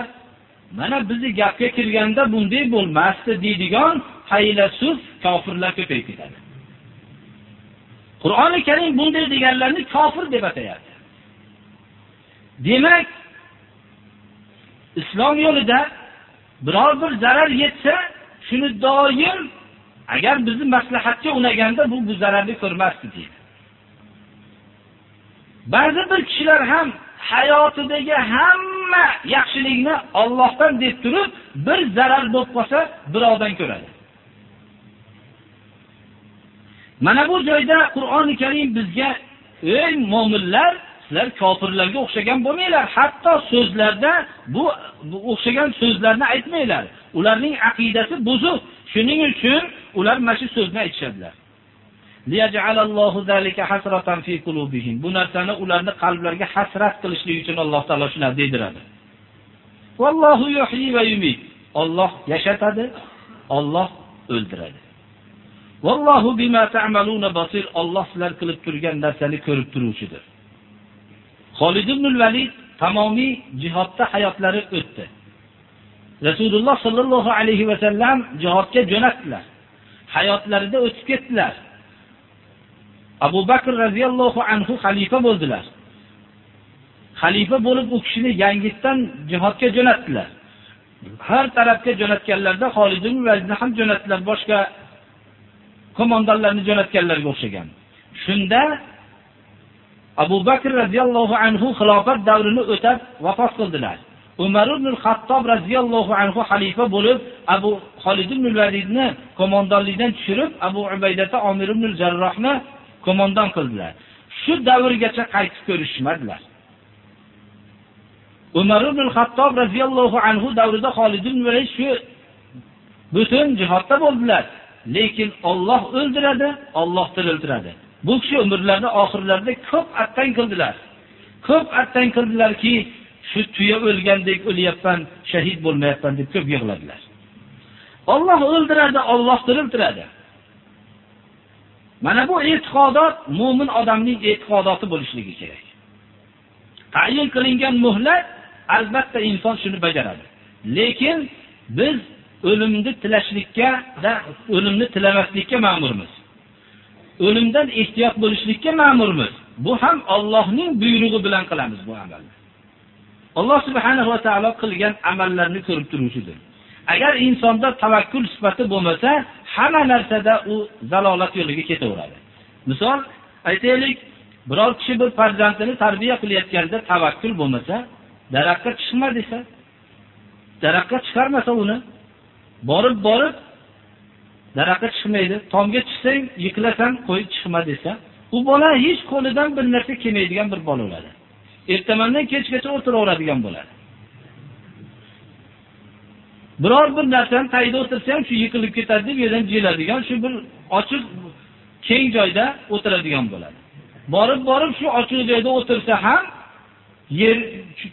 A: mana bizni gapga kirganda bunday bo'lmasdi deydigan haylasuf kofirlar ko'payib ketadi. Qur'oni karim bunday deganlarni kofir deb atayapti. Demak islom yo'lida biror bir zarar yetsa shuni doim agar bizni maslahatga unaganda bu bu zararni ko'rmasdi deydi. Ba'zi bir kishilar ham hayotidagi hamma yaxshilikni Allohdan deb turib bir zarar bo'lib qolsa birovdan ko'radi. Mana bu joyda qur'oni karim bizga ey mu'minlar, sizlar kofirlarga o'xshagan bo'lmanglar. Hatto so'zlarda bu, bu o'xshagan so'zlarni aytmanglar. Ularning aqidasi buzuq. Shuning uchun ular mana shu so'zni aytishadilar. Bu narsani ularni qalblariga hasrat qilishlik uchun alloh taolo shular deydiradi olloh yashatadi olloh o'ldiradi olloh sizlar qilib turgan narsani ko'rib turuvchidir Xolid ibn Valid tamomiy jihodda hayotlari o'tdi. Rasululloh sollallohu alayhi va sallam jihodga jo'natdilar. Hayotlarida o'tib ketdilar. Abu Bakr radhiyallohu anhu xalifa bo'ldilar. Xalifa bo'lib u kishini yangitdan jihodga jo'natdilar. Har tarafga jo'natganlarda Xolid ibn Validni ham jo'natdilar, boshqa qo'mondonlarni jo'natganlarga o'xshagan. Shunda
C: abu bakr radhiyallohu anhu xilofat davrini o'tab vafot qildilar umar ibn al-Khattab radhiyallohu anhu xalifa bo'lib abu xolid ibn Validni qo'mondonlikdan tushirib abu ubaydata Amir ibn jarrohni qo'mondon qildilar. Shu davrgacha qaytib ko'rishmadilar. Umar ibn Xattob radhiyallohu anhu davrida xolid ibn valid shu butun jihodda bo'ldilar. Lekin Alloh o'ldiradi Alloh tiriltiradi bu kishi umrlarini oxirlarida ko'p attan qildilar. Ko'p attan qildilarki shu tuya o'lgandek o'lyapman shahid bo'lmayapman deb ko'p yig'ladilar. Olloh o'ldiradi Alloh tiriltiradi mana bu e'tiqodot mu'min odamning e'tiqodoti bo'lishligi kerak. Tayin qilingan muhlat albatta inson shuni bajaradi. Lekin biz o'limni tilashlikka o'limni tilamaslikka ma'murmiz. O'limdan ehtiyot bo'lishlikka ma'murmiz. Bu ham Allohning buyrug'i bilan qilamiz bu amalni. Alloh subhanahu va taolo qilgan amallarni ko'rib turuvchidir. Agar insonda tavakkul sifati bo'lmasa hamma narsada u zalolat yo'liga ketaveradi. Misol aytaylik biror kishi bir farzandini tarbiya qilayotganda tavakkul bo'lmasa daraxtga chiqma desa daraxtga chiqarmasa uni borib borib daraxtga chiqmaydi tomga chiqsang yiqilasan qo'yib chiqma desa u bola hech qo'lidan bir narsa kelmaydigan bir bola bo'ladi ertamandan kechgacha o'tiraveradigan bo'ladi. Biror bir narsani tagida o'tirsa ham shu yiqilib ketadi deb yerdan jiladigan shu bir ochiq keng joyda o'tiradigan bo'ladi. Borib borib shu ochiq joyda o'tirsa ham yer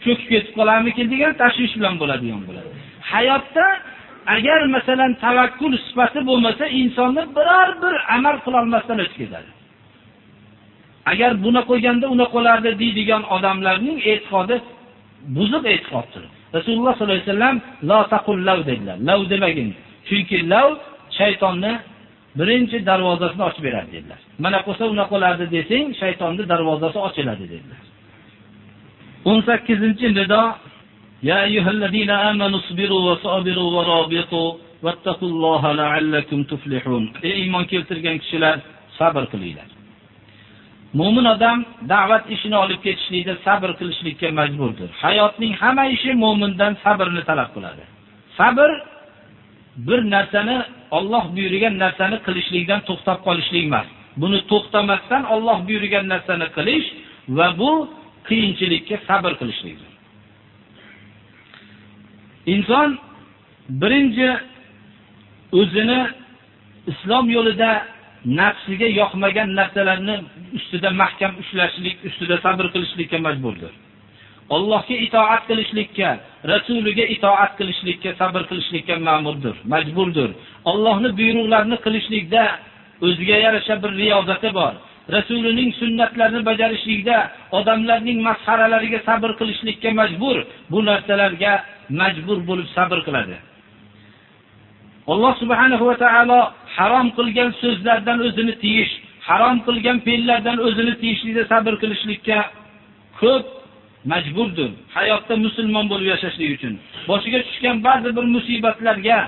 C: cho'kib ketib qolarmikin degan tashvish bilan bo'ladigan bo'ladi. Hayotda agar masalan tavakkul sifati bo'lmasa insonni biror bir amal qilolmasdan o'tib ketadi. Agar buni qo'yganda unaqa qo'lardi deydigan odamlarning e'tiqodi buzuq e'tiqoddir. rasululloh sollallohu alayhi vasallam la taqul lav dedilar lav demagin chunki lav shaytonni birinchi darvozasini ochib beradi dedilar mana bo'lsa unaqa qo'lardi desang shaytonni darvozasi ochiladi dedilar o'n sakkizinchi nido يا أيها الذين آمنوا اصبروا وصابروا ورابطوا واتقوا الله لعلكم تفلحون ey iymon keltirgan kishilar sabr qilinglar Mo'min odam da'vat ishini olib ketishlikda sabr qilishlikka majburdir. Hayotning hamma ishi mo'mindan sabrni talab qiladi. Sabr bir narsani Alloh buyurgan narsani qilishlikdan to'xtab qolishlik emas. Buni to'xtamasdan Alloh buyurgan narsani qilish va bu qiyinchilikka sabr qilishlikdir. Inson birinchi o'zini islom yo'lida nafsiga yoqmagan narsalarni ustida mahkam ushlashlik ustida sabr qilishlikka majburdir. Allohga itoat qilishlikka rasuliga itoat qilishlikka sabr qilishlikka ma'murdir majburdir. Allohning buyruqlarini qilishlikda o'ziga yarasha bir riyozati bor. Rasulining sunnatlarini bajarishlikda odamlarning masxaralariga sabr qilishlikka majbur. Bu narsalarga majbur bo'lib sabr qiladi. Alloh subhanahu va taolo harom qilgan so'zlardan o'zini tiyish harom qilgan fe'llardan o'zini tiyishlikda sabr qilishlikka ko'p majburdir. Hayotda musulmon bo'lib yashashlik uchun. Boshiga tushgan ba'zi bir musibatlarga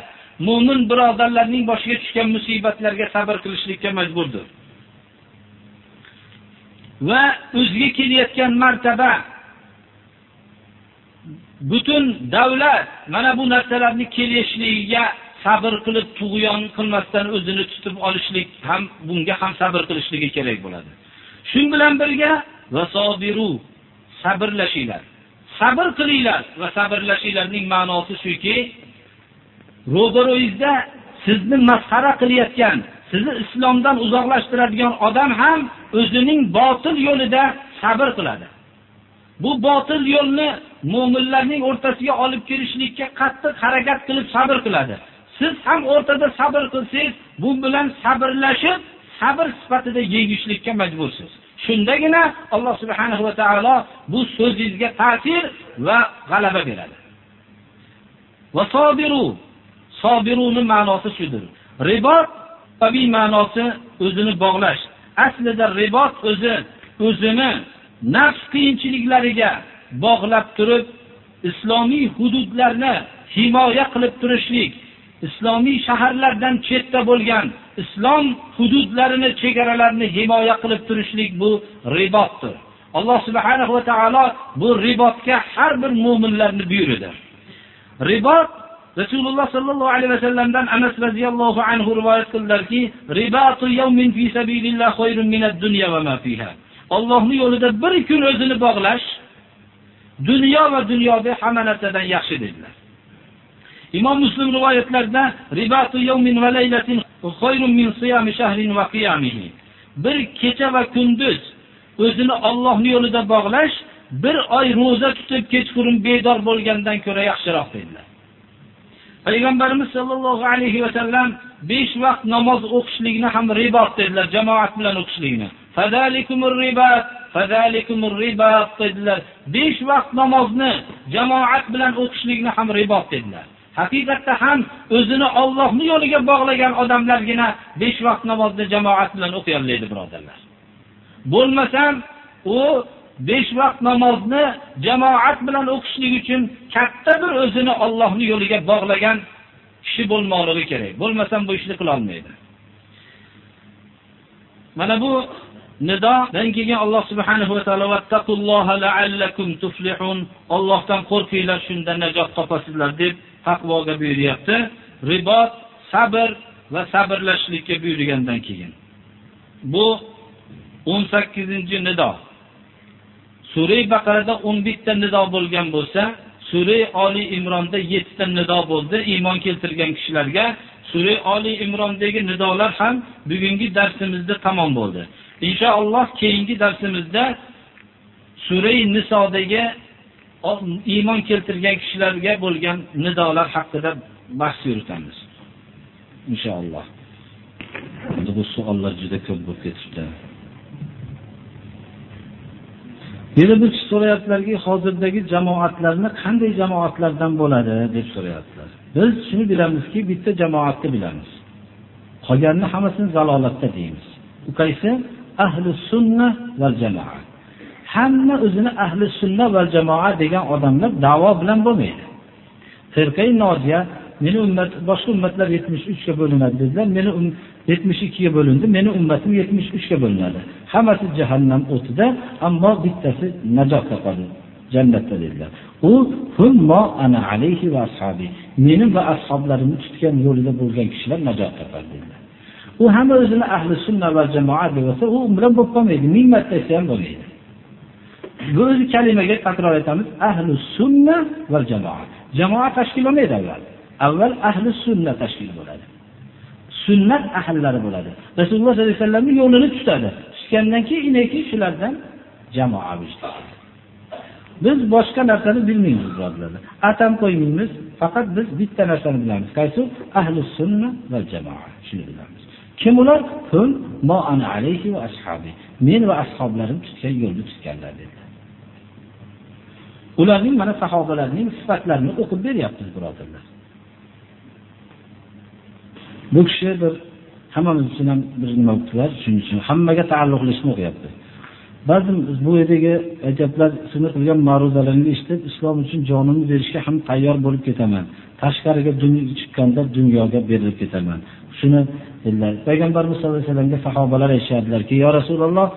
C: mu'min birodarlarning boshiga tushgan musibatlarga sabr qilishlikka majburdir. Va o'ziga kelayotgan martaba butun davlat mana bu narsalarni kelishligiga sabr qilib tug'yon qilmasdan o'zini tutib olishlik ham bunga ham sabr qilishligi kerak bo'ladi. Shu bilan birga vasobiru sabrlashinglar. Sabr qilinglar va sabrlashinglarning ma'nosi shuki ro'baro'yingizda sizni masxara qilayotgan sizni islomdan uzoqlashtiradigan odam ham o'zining botil yo'lida sabr qiladi. Bu botil yo'lni mo'minlarning o'rtasiga olib kirishlikka qattiq harakat qilib sabr qiladi. Siz ham o'rtada sabr qilsangiz bu bilan sabrlashib sabr sifatida yengishlikka majbursiz. Shundagina alloh subhanahu va taolo bu so'zingizga ta'sir va g'alaba beradi. Va sobiru sobiruni ma'nosi shudir. Ribot tabiiy ma'nosi o'zini bog'lash. Aslida ribot o'zi o'zini nafs qiyinchiliklariga bog'lab turib islomiy hududlarni himoya qilib turishlik islomiy shaharlardan chetda bo'lgan islom hududlarini chegaralarini himoya qilib turishlik bu ribotdir. Alloh subhanahu va taolo bu ribotga har bir mo'minlarni buyurdi. Ribot rasululloh sollallohu alayhi vasallamdan anas roziyallohu anhu rivoyat qildilarki ribatu yawmin fi sabilillah khayrun minad dunya va ma fiha. Allohning yo'lida bir kun o'zini bog'lash dunyo va dunyoda hamma narsadan yaxshi dedilar. Imom muslim rivoyatlarida ribatu yawmin va laylatin khayrun min siyami shahrin va qiyamihi. Bir kecha va kunduz o'zini Allohning yo'lida bog'lash bir oy ro'za tutib kechqurun bedor bo'lgandan ko'ra yaxshiroq dedilar. Payg'ambarimiz sollallohu alayhi va sallam besh vaqt namoz o'qishlikni ham ribot dedilar jamoat bilan o'qishlikni. Dedilar. Besh vaqt namozni jamoat bilan o'qishlikni ham ribot dedilar. Haqiqatda ham o'zini Allohning yo'liga bog'lagan odamlargina besh vaqt namozni jamoat bilan o'qiy oladi birodarlar. Bo'lmasam u besh vaqt namozni jamoat bilan o'qishlik uchun katta bir o'zini Allohning yo'liga bog'lagan kishi bo'lmoqligi kerak. Bo'lmasam bu ishni qila olmaydi. Mana bu nidodan keyin alloh subhanahu va taolo vattaqulloha la'allakum tuflihun. Allohdan qo'rqinglar shunda najot topasizlar deb taqvoga buyuryapti. Ribot sabr va sabrlashlikka buyurgandan keyin. Bu 18 nido. Sura baqarada 11 ta nido bo'lgan bo'lsa sura oli imronda 7 ta nido bo'ldi iymon keltirgan kishilarga. Sura oli imrondagi nidolar ham bugungi darsimizda tamom bo'ldi. Inshaalloh keyingi darsimizda sura nisodagi iymon keltirgan kishilarga bo'lgan nidolar haqida bahs yuritamiz. Inshaalloh Endi bu savollar juda ko'p bo'lib ketibdi. Yana bir kishi so'rayaptilarki hozirdagi jamoatlarni qanday jamoatlardan bo'ladi deb so'rayaptilar. Biz shuni bilamizki bitta jamoatni bilamiz. Qolganini hammasini zalolatda deymiz. U qaysi? Ahli sunna va jamoa hamma o'zini ahli sunna va jamoa degan odamlar davo bilan bo'lmaydi. Firqai nojiya meni ummat boshqa ummatlar yetmish uchga bo'linadi dedilar. Meni um-, yetmish ikkiga bo'lindi meni ummatim yetmish uchga bo'linadi. Hammasi jahannam o'tida ammo bittasi najot topadi jannatda dedilar. U ana alayhi va ashabi meni va ashoblarimni tutgan yo'lida bo'lgan kishilar najot topadi dedilar. U hamma o'zini ahli sunna va jamoa deb olsa u bilan bo'lib qolmaydi ming marta aytsa ham bo'lmaydi. Bu o'zi kalimaga takror aytamiz ahli sunna va jamoa jamoa tashkil bo'lmaydi avval. Avval ahli sunna tashkil bo'ladi. Sunnat ahllari bo'ladi. Rasululloh sollallohu alayhi vasallamni yo'lini tutadi. Tutgandan keyin keyin shulardan jamoa biz boshqa narsani bilmaymiz birodarlar. Atam qo'ymaymiz faqat biz bitta narsani bilamiz. Qaysi? Ahli sunna va jamoa. Shuni bilamiz. Kim ular? Men va ashoblarim tutgan yo'lni tutganlar dedi. Ularning mana sahobalarning sifatlarini o'qib beryapmiz birodarlar. Bu kishi bir hammamiz uchun ham bir nima bo'libdilar. Shuning uchun hammaga taalluqli ishni o'qiyapti. Ba'zi bu yerdagi ajablar sizni qilgan ma'ruzalaringni eshitib islom uchun jonimni berishga ham tayyor bo'lib ketaman. Tashqariga chiqqanda dunyoga berilib ketaman. Shuni dedilar. Payg'ambarimiz sallallohu alayhi vasallamga sahobalar aytishardilarki yo rasululloh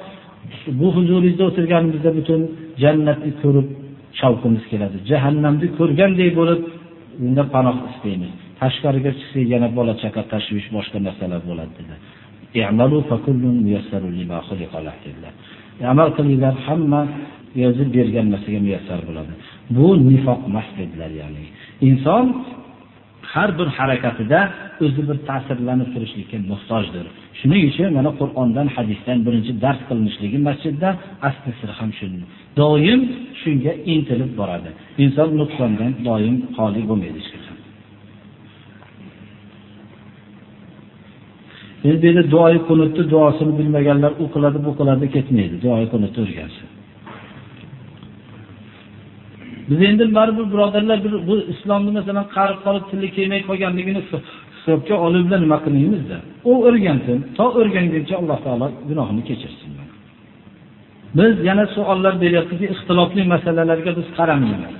C: bu huzuringizda o'tirganimizda butun jannatni ko'rib shavqimiz keladi. Jahannamni ko'rgandek bo'lib unda panoh istaymiz. Tashqariga chiqsak yana bola chaqa tashvish boshqa narsalar bo'ladi dedi amal qilinglar hamma yozib bergan narsaga muyassar bo'ladi. Bu nifoq emas dedilar ya'ni. Inson har bir harakatida o'zi bir ta'sirlanib turishlikka muhtojdir. Shuning uchun mana qur'ondan hadisdan birinchi dars qilinishligi masjidda asli sir ham shunday. Doim shunga intilib boradi inson nuqsondan doim xoli bo'lmaydi hech qachon endi bu yerda duoyi qunutni duosini bilmaganlar u qiladi bu qiladi ketmaydi duoyi qunutni o'rgansin biz endi baribir birodarlar bir bu islomni masalan qarib qolib tili kelmay qolganligini hisobga olib nima qilmaymizda u o'rgansin to o'rganguncha alloh taolo gunohini kechirsin biz yana savollar beryaptiki ixtilofli masalalarga biz qaramaymiz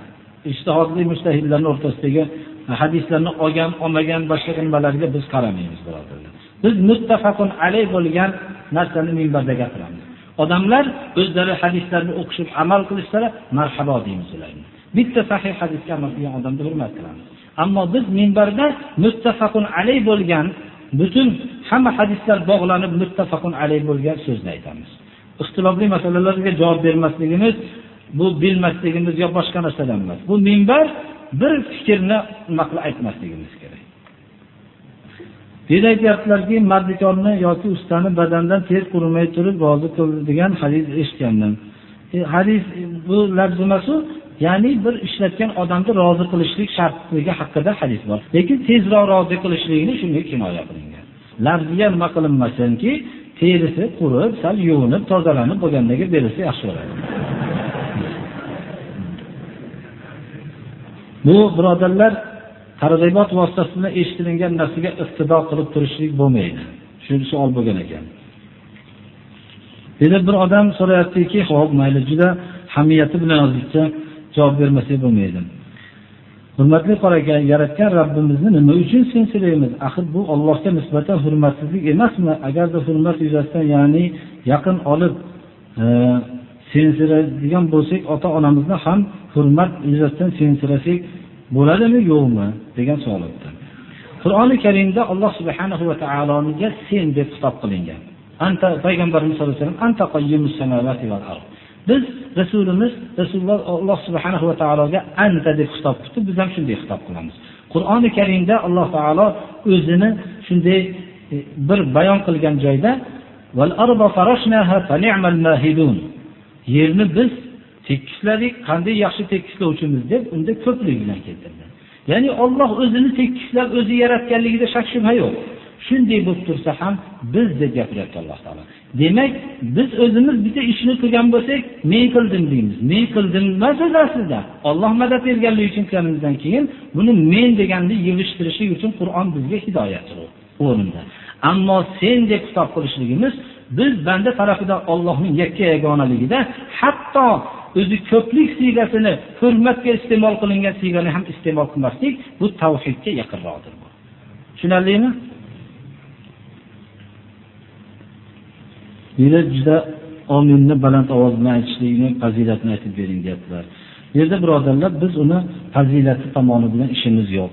C: ishtihodli mustahidlarni o'rtasidagi hadislarni olgan olmagan boshqa nimalarga biz qaramaymiz birodarlar. Biz muttafaqun alay bo'lgan narsani minbarda gapiramiz.
D: Odamlar o'zlari hadislarni o'qishib amal qilishsalar marhabo deymiz ularni bitta sahih hadisga amal qilgan odamni hurmat qilamiz. Ammo biz minbarda muttafaqun alay bo'lgan butun hamma hadislar bog'lanib muttafaqun alay bo'lgan so'zni aytamiz. Ixtilofli masalalarga javob bermasligimiz bu bilmasligimiz yo boshqa narsadan emas bu minbar bir fikrni nima qilib aytmasligimiz kerak Buyerda aytyaptilarki, mardikonni yoki ustani badandan tez qurimay turib rozi qiladigan hadis eshitgandim. E, hadis bu lafz emasu, ya'ni bir ishlatgan odamni rozi qilishlik shartligi haqida hadis bor. Lekin tezroq rozi qilishligini shunga kinoya qilingan. Lafziga nima qilinmasinki, terisi qurib, sal yuvinib, tozalanib bo'lgandan keyin berilsa yaxshi bo'ladi. Bu birodarlar targ'ibot vositasi bilan eshitilingan narsaga iqtido qilib turishlik bo'lmaydi. Shuni savol bo'lgan ekan. Dedi bir odam so'rayaptiki, "Xo'p, mayli, juda hamiyati bilan yozilsa, javob bermasak bo'lmaydi." Hurmatli qaragan yaratgan Rabbimizni nima uchun sensilaymiz? Axir bu Allohga nisbatan hurmatsizlik emasmi? Agarda hurmat yuzasidan, ya'ni yaqin olib e, sensiradigan bo'lsak, ota-onamizni ham hurmat yuzasidan sensirasak bo'ladimi yo'qmi degan savol o'tdi qur'oni karimda alloh subhanahu va taologa sen deb xitob qilingan anta payg'ambarimiz sallallohu alayhi vasallam anta samawati val ard biz rasulimiz rasululloh alloh subhanahu va taologa anta deb xitob qildi. Biz ham shunday xitob qilamiz. Qur'oni karimda alloh taolo o'zini shunday e, bir bayon qilgan joyda yerni biz tekisladik qanday yaxshi tekislovchimiz deb unda ko'plik bilan keltirdi. Ya'ni olloh o'zini tekislab o'zi yaratganligida shak shubha yo'q. Shunday bo'lib tursa ham biz deb gapiryapti alloh taolo. Demak biz o'zimiz bitta ishni qilgan bo'lsak men qildim deymiz. Men qildim emas o'zi aslida olloh madad berganligi uchun qilganimizdan keyin buni men deganni yig'ishtirishlik uchun qur'on bizga hidoyat o'rinda. Ammo sen deb xitob qilishligimiz biz banda tarafidan ollohning yakka yagonaligida hatto o'zi ko'plik siygasini hurmatga iste'mol qilingan siygani ham iste'mol qilmaslik bu tavhidga yaqinroqdir tushunarlimi? Meni juda ominni baland ovoz bilan aytishlikni fazilatini aytib bering deyaptilar. Bu yerda birodarlar biz uni fazilati tomoni bilan ishimiz yo'q.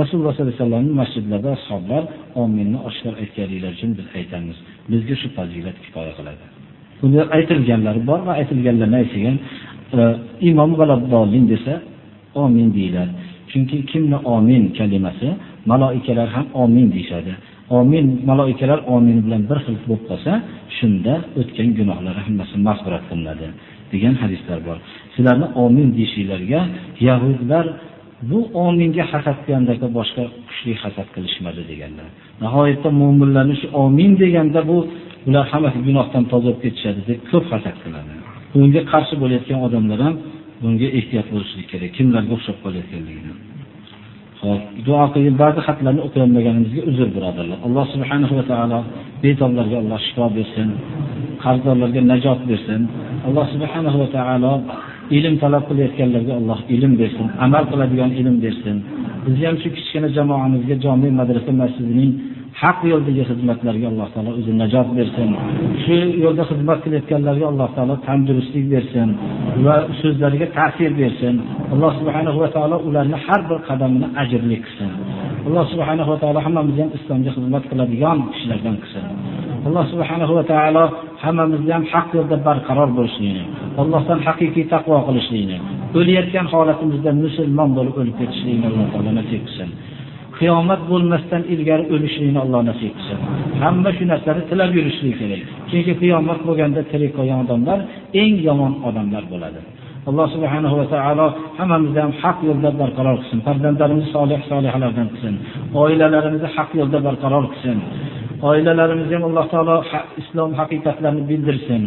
D: Rasululloh sollallohu alayhi vasallamni masjidlarda ashoblar ominni oshkor aytganliklari uchun biz aytamiz. Bizga shu fazilat kifoya qiladi. Buni aytilganlari bor va aytilganlarni aytgan e, imom g'alabolin desa omin deyiladi. Chunki kimni omin kalimasi maloikalar ham omin deyishadi. Omin maloikalar amin bilan bir xil bo'lib qolsa shunda o'tgan gunohlari hammasi mag'firat qilinadi degan hadislar bor. Sizlarni omin deyishinglarga yahudlar bu ominga hasad qilgandagi boshqa kuchli hasad qilishmadi deganlar. Nihoyatda mo'minlarni shu omin deganda bu ular hammasi gunohdan toza bo'lib ketishadi deb ko'p hasad qiladi. Bunga qarshi bo'layotgan odamlar ham bunga ehtiyot bo'lishi kerak. Kimlarga o'xshab qolayotganligini. Duo qilib ba'zi xatlarni o'qiyolmaganimizga uzr birodarlar. Alloh subhanahu va taolo betoblarga alloh shifo bersin qarzdorlarga najot bersin. Alloh subhanahu va taolo ilm talab qilayotganlarga alloh ilm bersin amal qiladigan ilm bersin. Bizni ham shu kichkina jamoamizga jome madrasa masjidining haq yo'ldagi xizmatlarga alloh taolo o'zi najot bersin. Shu yo'lda xizmat qilayotganlarga alloh taolo tandurustlik bersin va so'zlariga ta'sir bersin. Alloh subhanahu va taolo ularni har bir qadamini ajrli qilsin. Alloh subhanahu va taolo hammamizni ham islomga xizmat qiladigan kishilardan qilsin. Alloh subhanahu va taolo hammamizni ham haq yo'lda barqaror bo'lishini, allohdan haqiqiy taqvo qilishlikni o'layotgan holatimizda musulmon bo'lib o'lib ketishlikni alloh taolo nasib qilsin. Qiyomat bo'lmasdan ilgari o'lishlikni alloh nasib qilsin. Hamma shu narsani tilab yurishlik kerak. Chunki qiyomat bo'lganda tirik qolgan odamlar eng yomon odamlar bo'ladi. Alloh subhanahu va taolo hammamizni ham haq yo'lda barqaror qilsin. Farzandlarimizni solih solihalardan qilsin. Oilalarimizni haq yo'lda barqaror qilsin. Oilalarimizni ham alloh taolo islom haqiqatlarini bildirsin.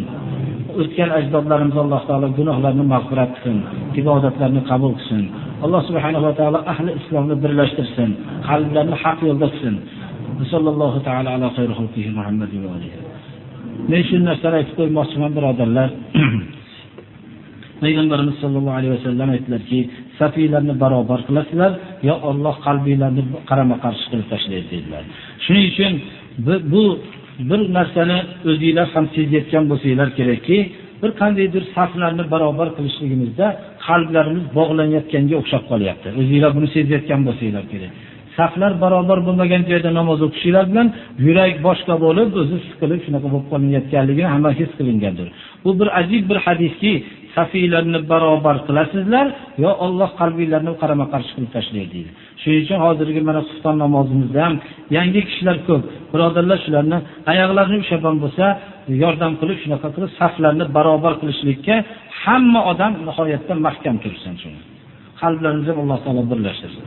D: O'tgan ajdodlarimiz alloh taolo gunohlarini mag'firat qilsin. Ibodatlarini qabul qilsin. Alloh subhanahu va taolo ahli islomni birlashtirsin qalblarni haq yo'lda tutsin sallallohu taala ala muhammad men shu narsani aytib qo'ymoqchiman birodarlar. Payg'ambarimiz sollallohu alayhi vasallam aytdilarki safiylarni barobar qilasizlar yo olloh qalbinglarni qarama qarshi qilib tashlaydi dedilar. Shuning uchun bu bir narsani o'zinglar ham sezayotgan bo'lsanglar kerakki bir qandaydir saflarni barobar qilishligimizda qalblarimiz bog'lanayotganga o'xshab qolyapti. O'zingizlar buni sezayotgan bo'lsanglar kerak. Saflar barobar bo'lmagan joyda namoz o'qishinglar bilan yurak boshqa bo'lib o'zi siqilib shunaqa bo'lib qolinayotganligini hamma his qilingandir. Bu bir ajib bir hadiski safiylarni barobar qilasizlar yo Alloh qalbinglarni qarama qarshi qilib tashlaydi deydi. Shuning uchun hozirgi mana xufton namozimizda ham yangi kishilar ko'p. Birodarlar shularni oyoqlarini ushlab bo'lsa yordam qilib shunaqa qilib saflarni barobar qilishlikka hamma odam nihoyatda mahkam tursin shuni. Qalblarimizni alloh taolo birlashtirsin.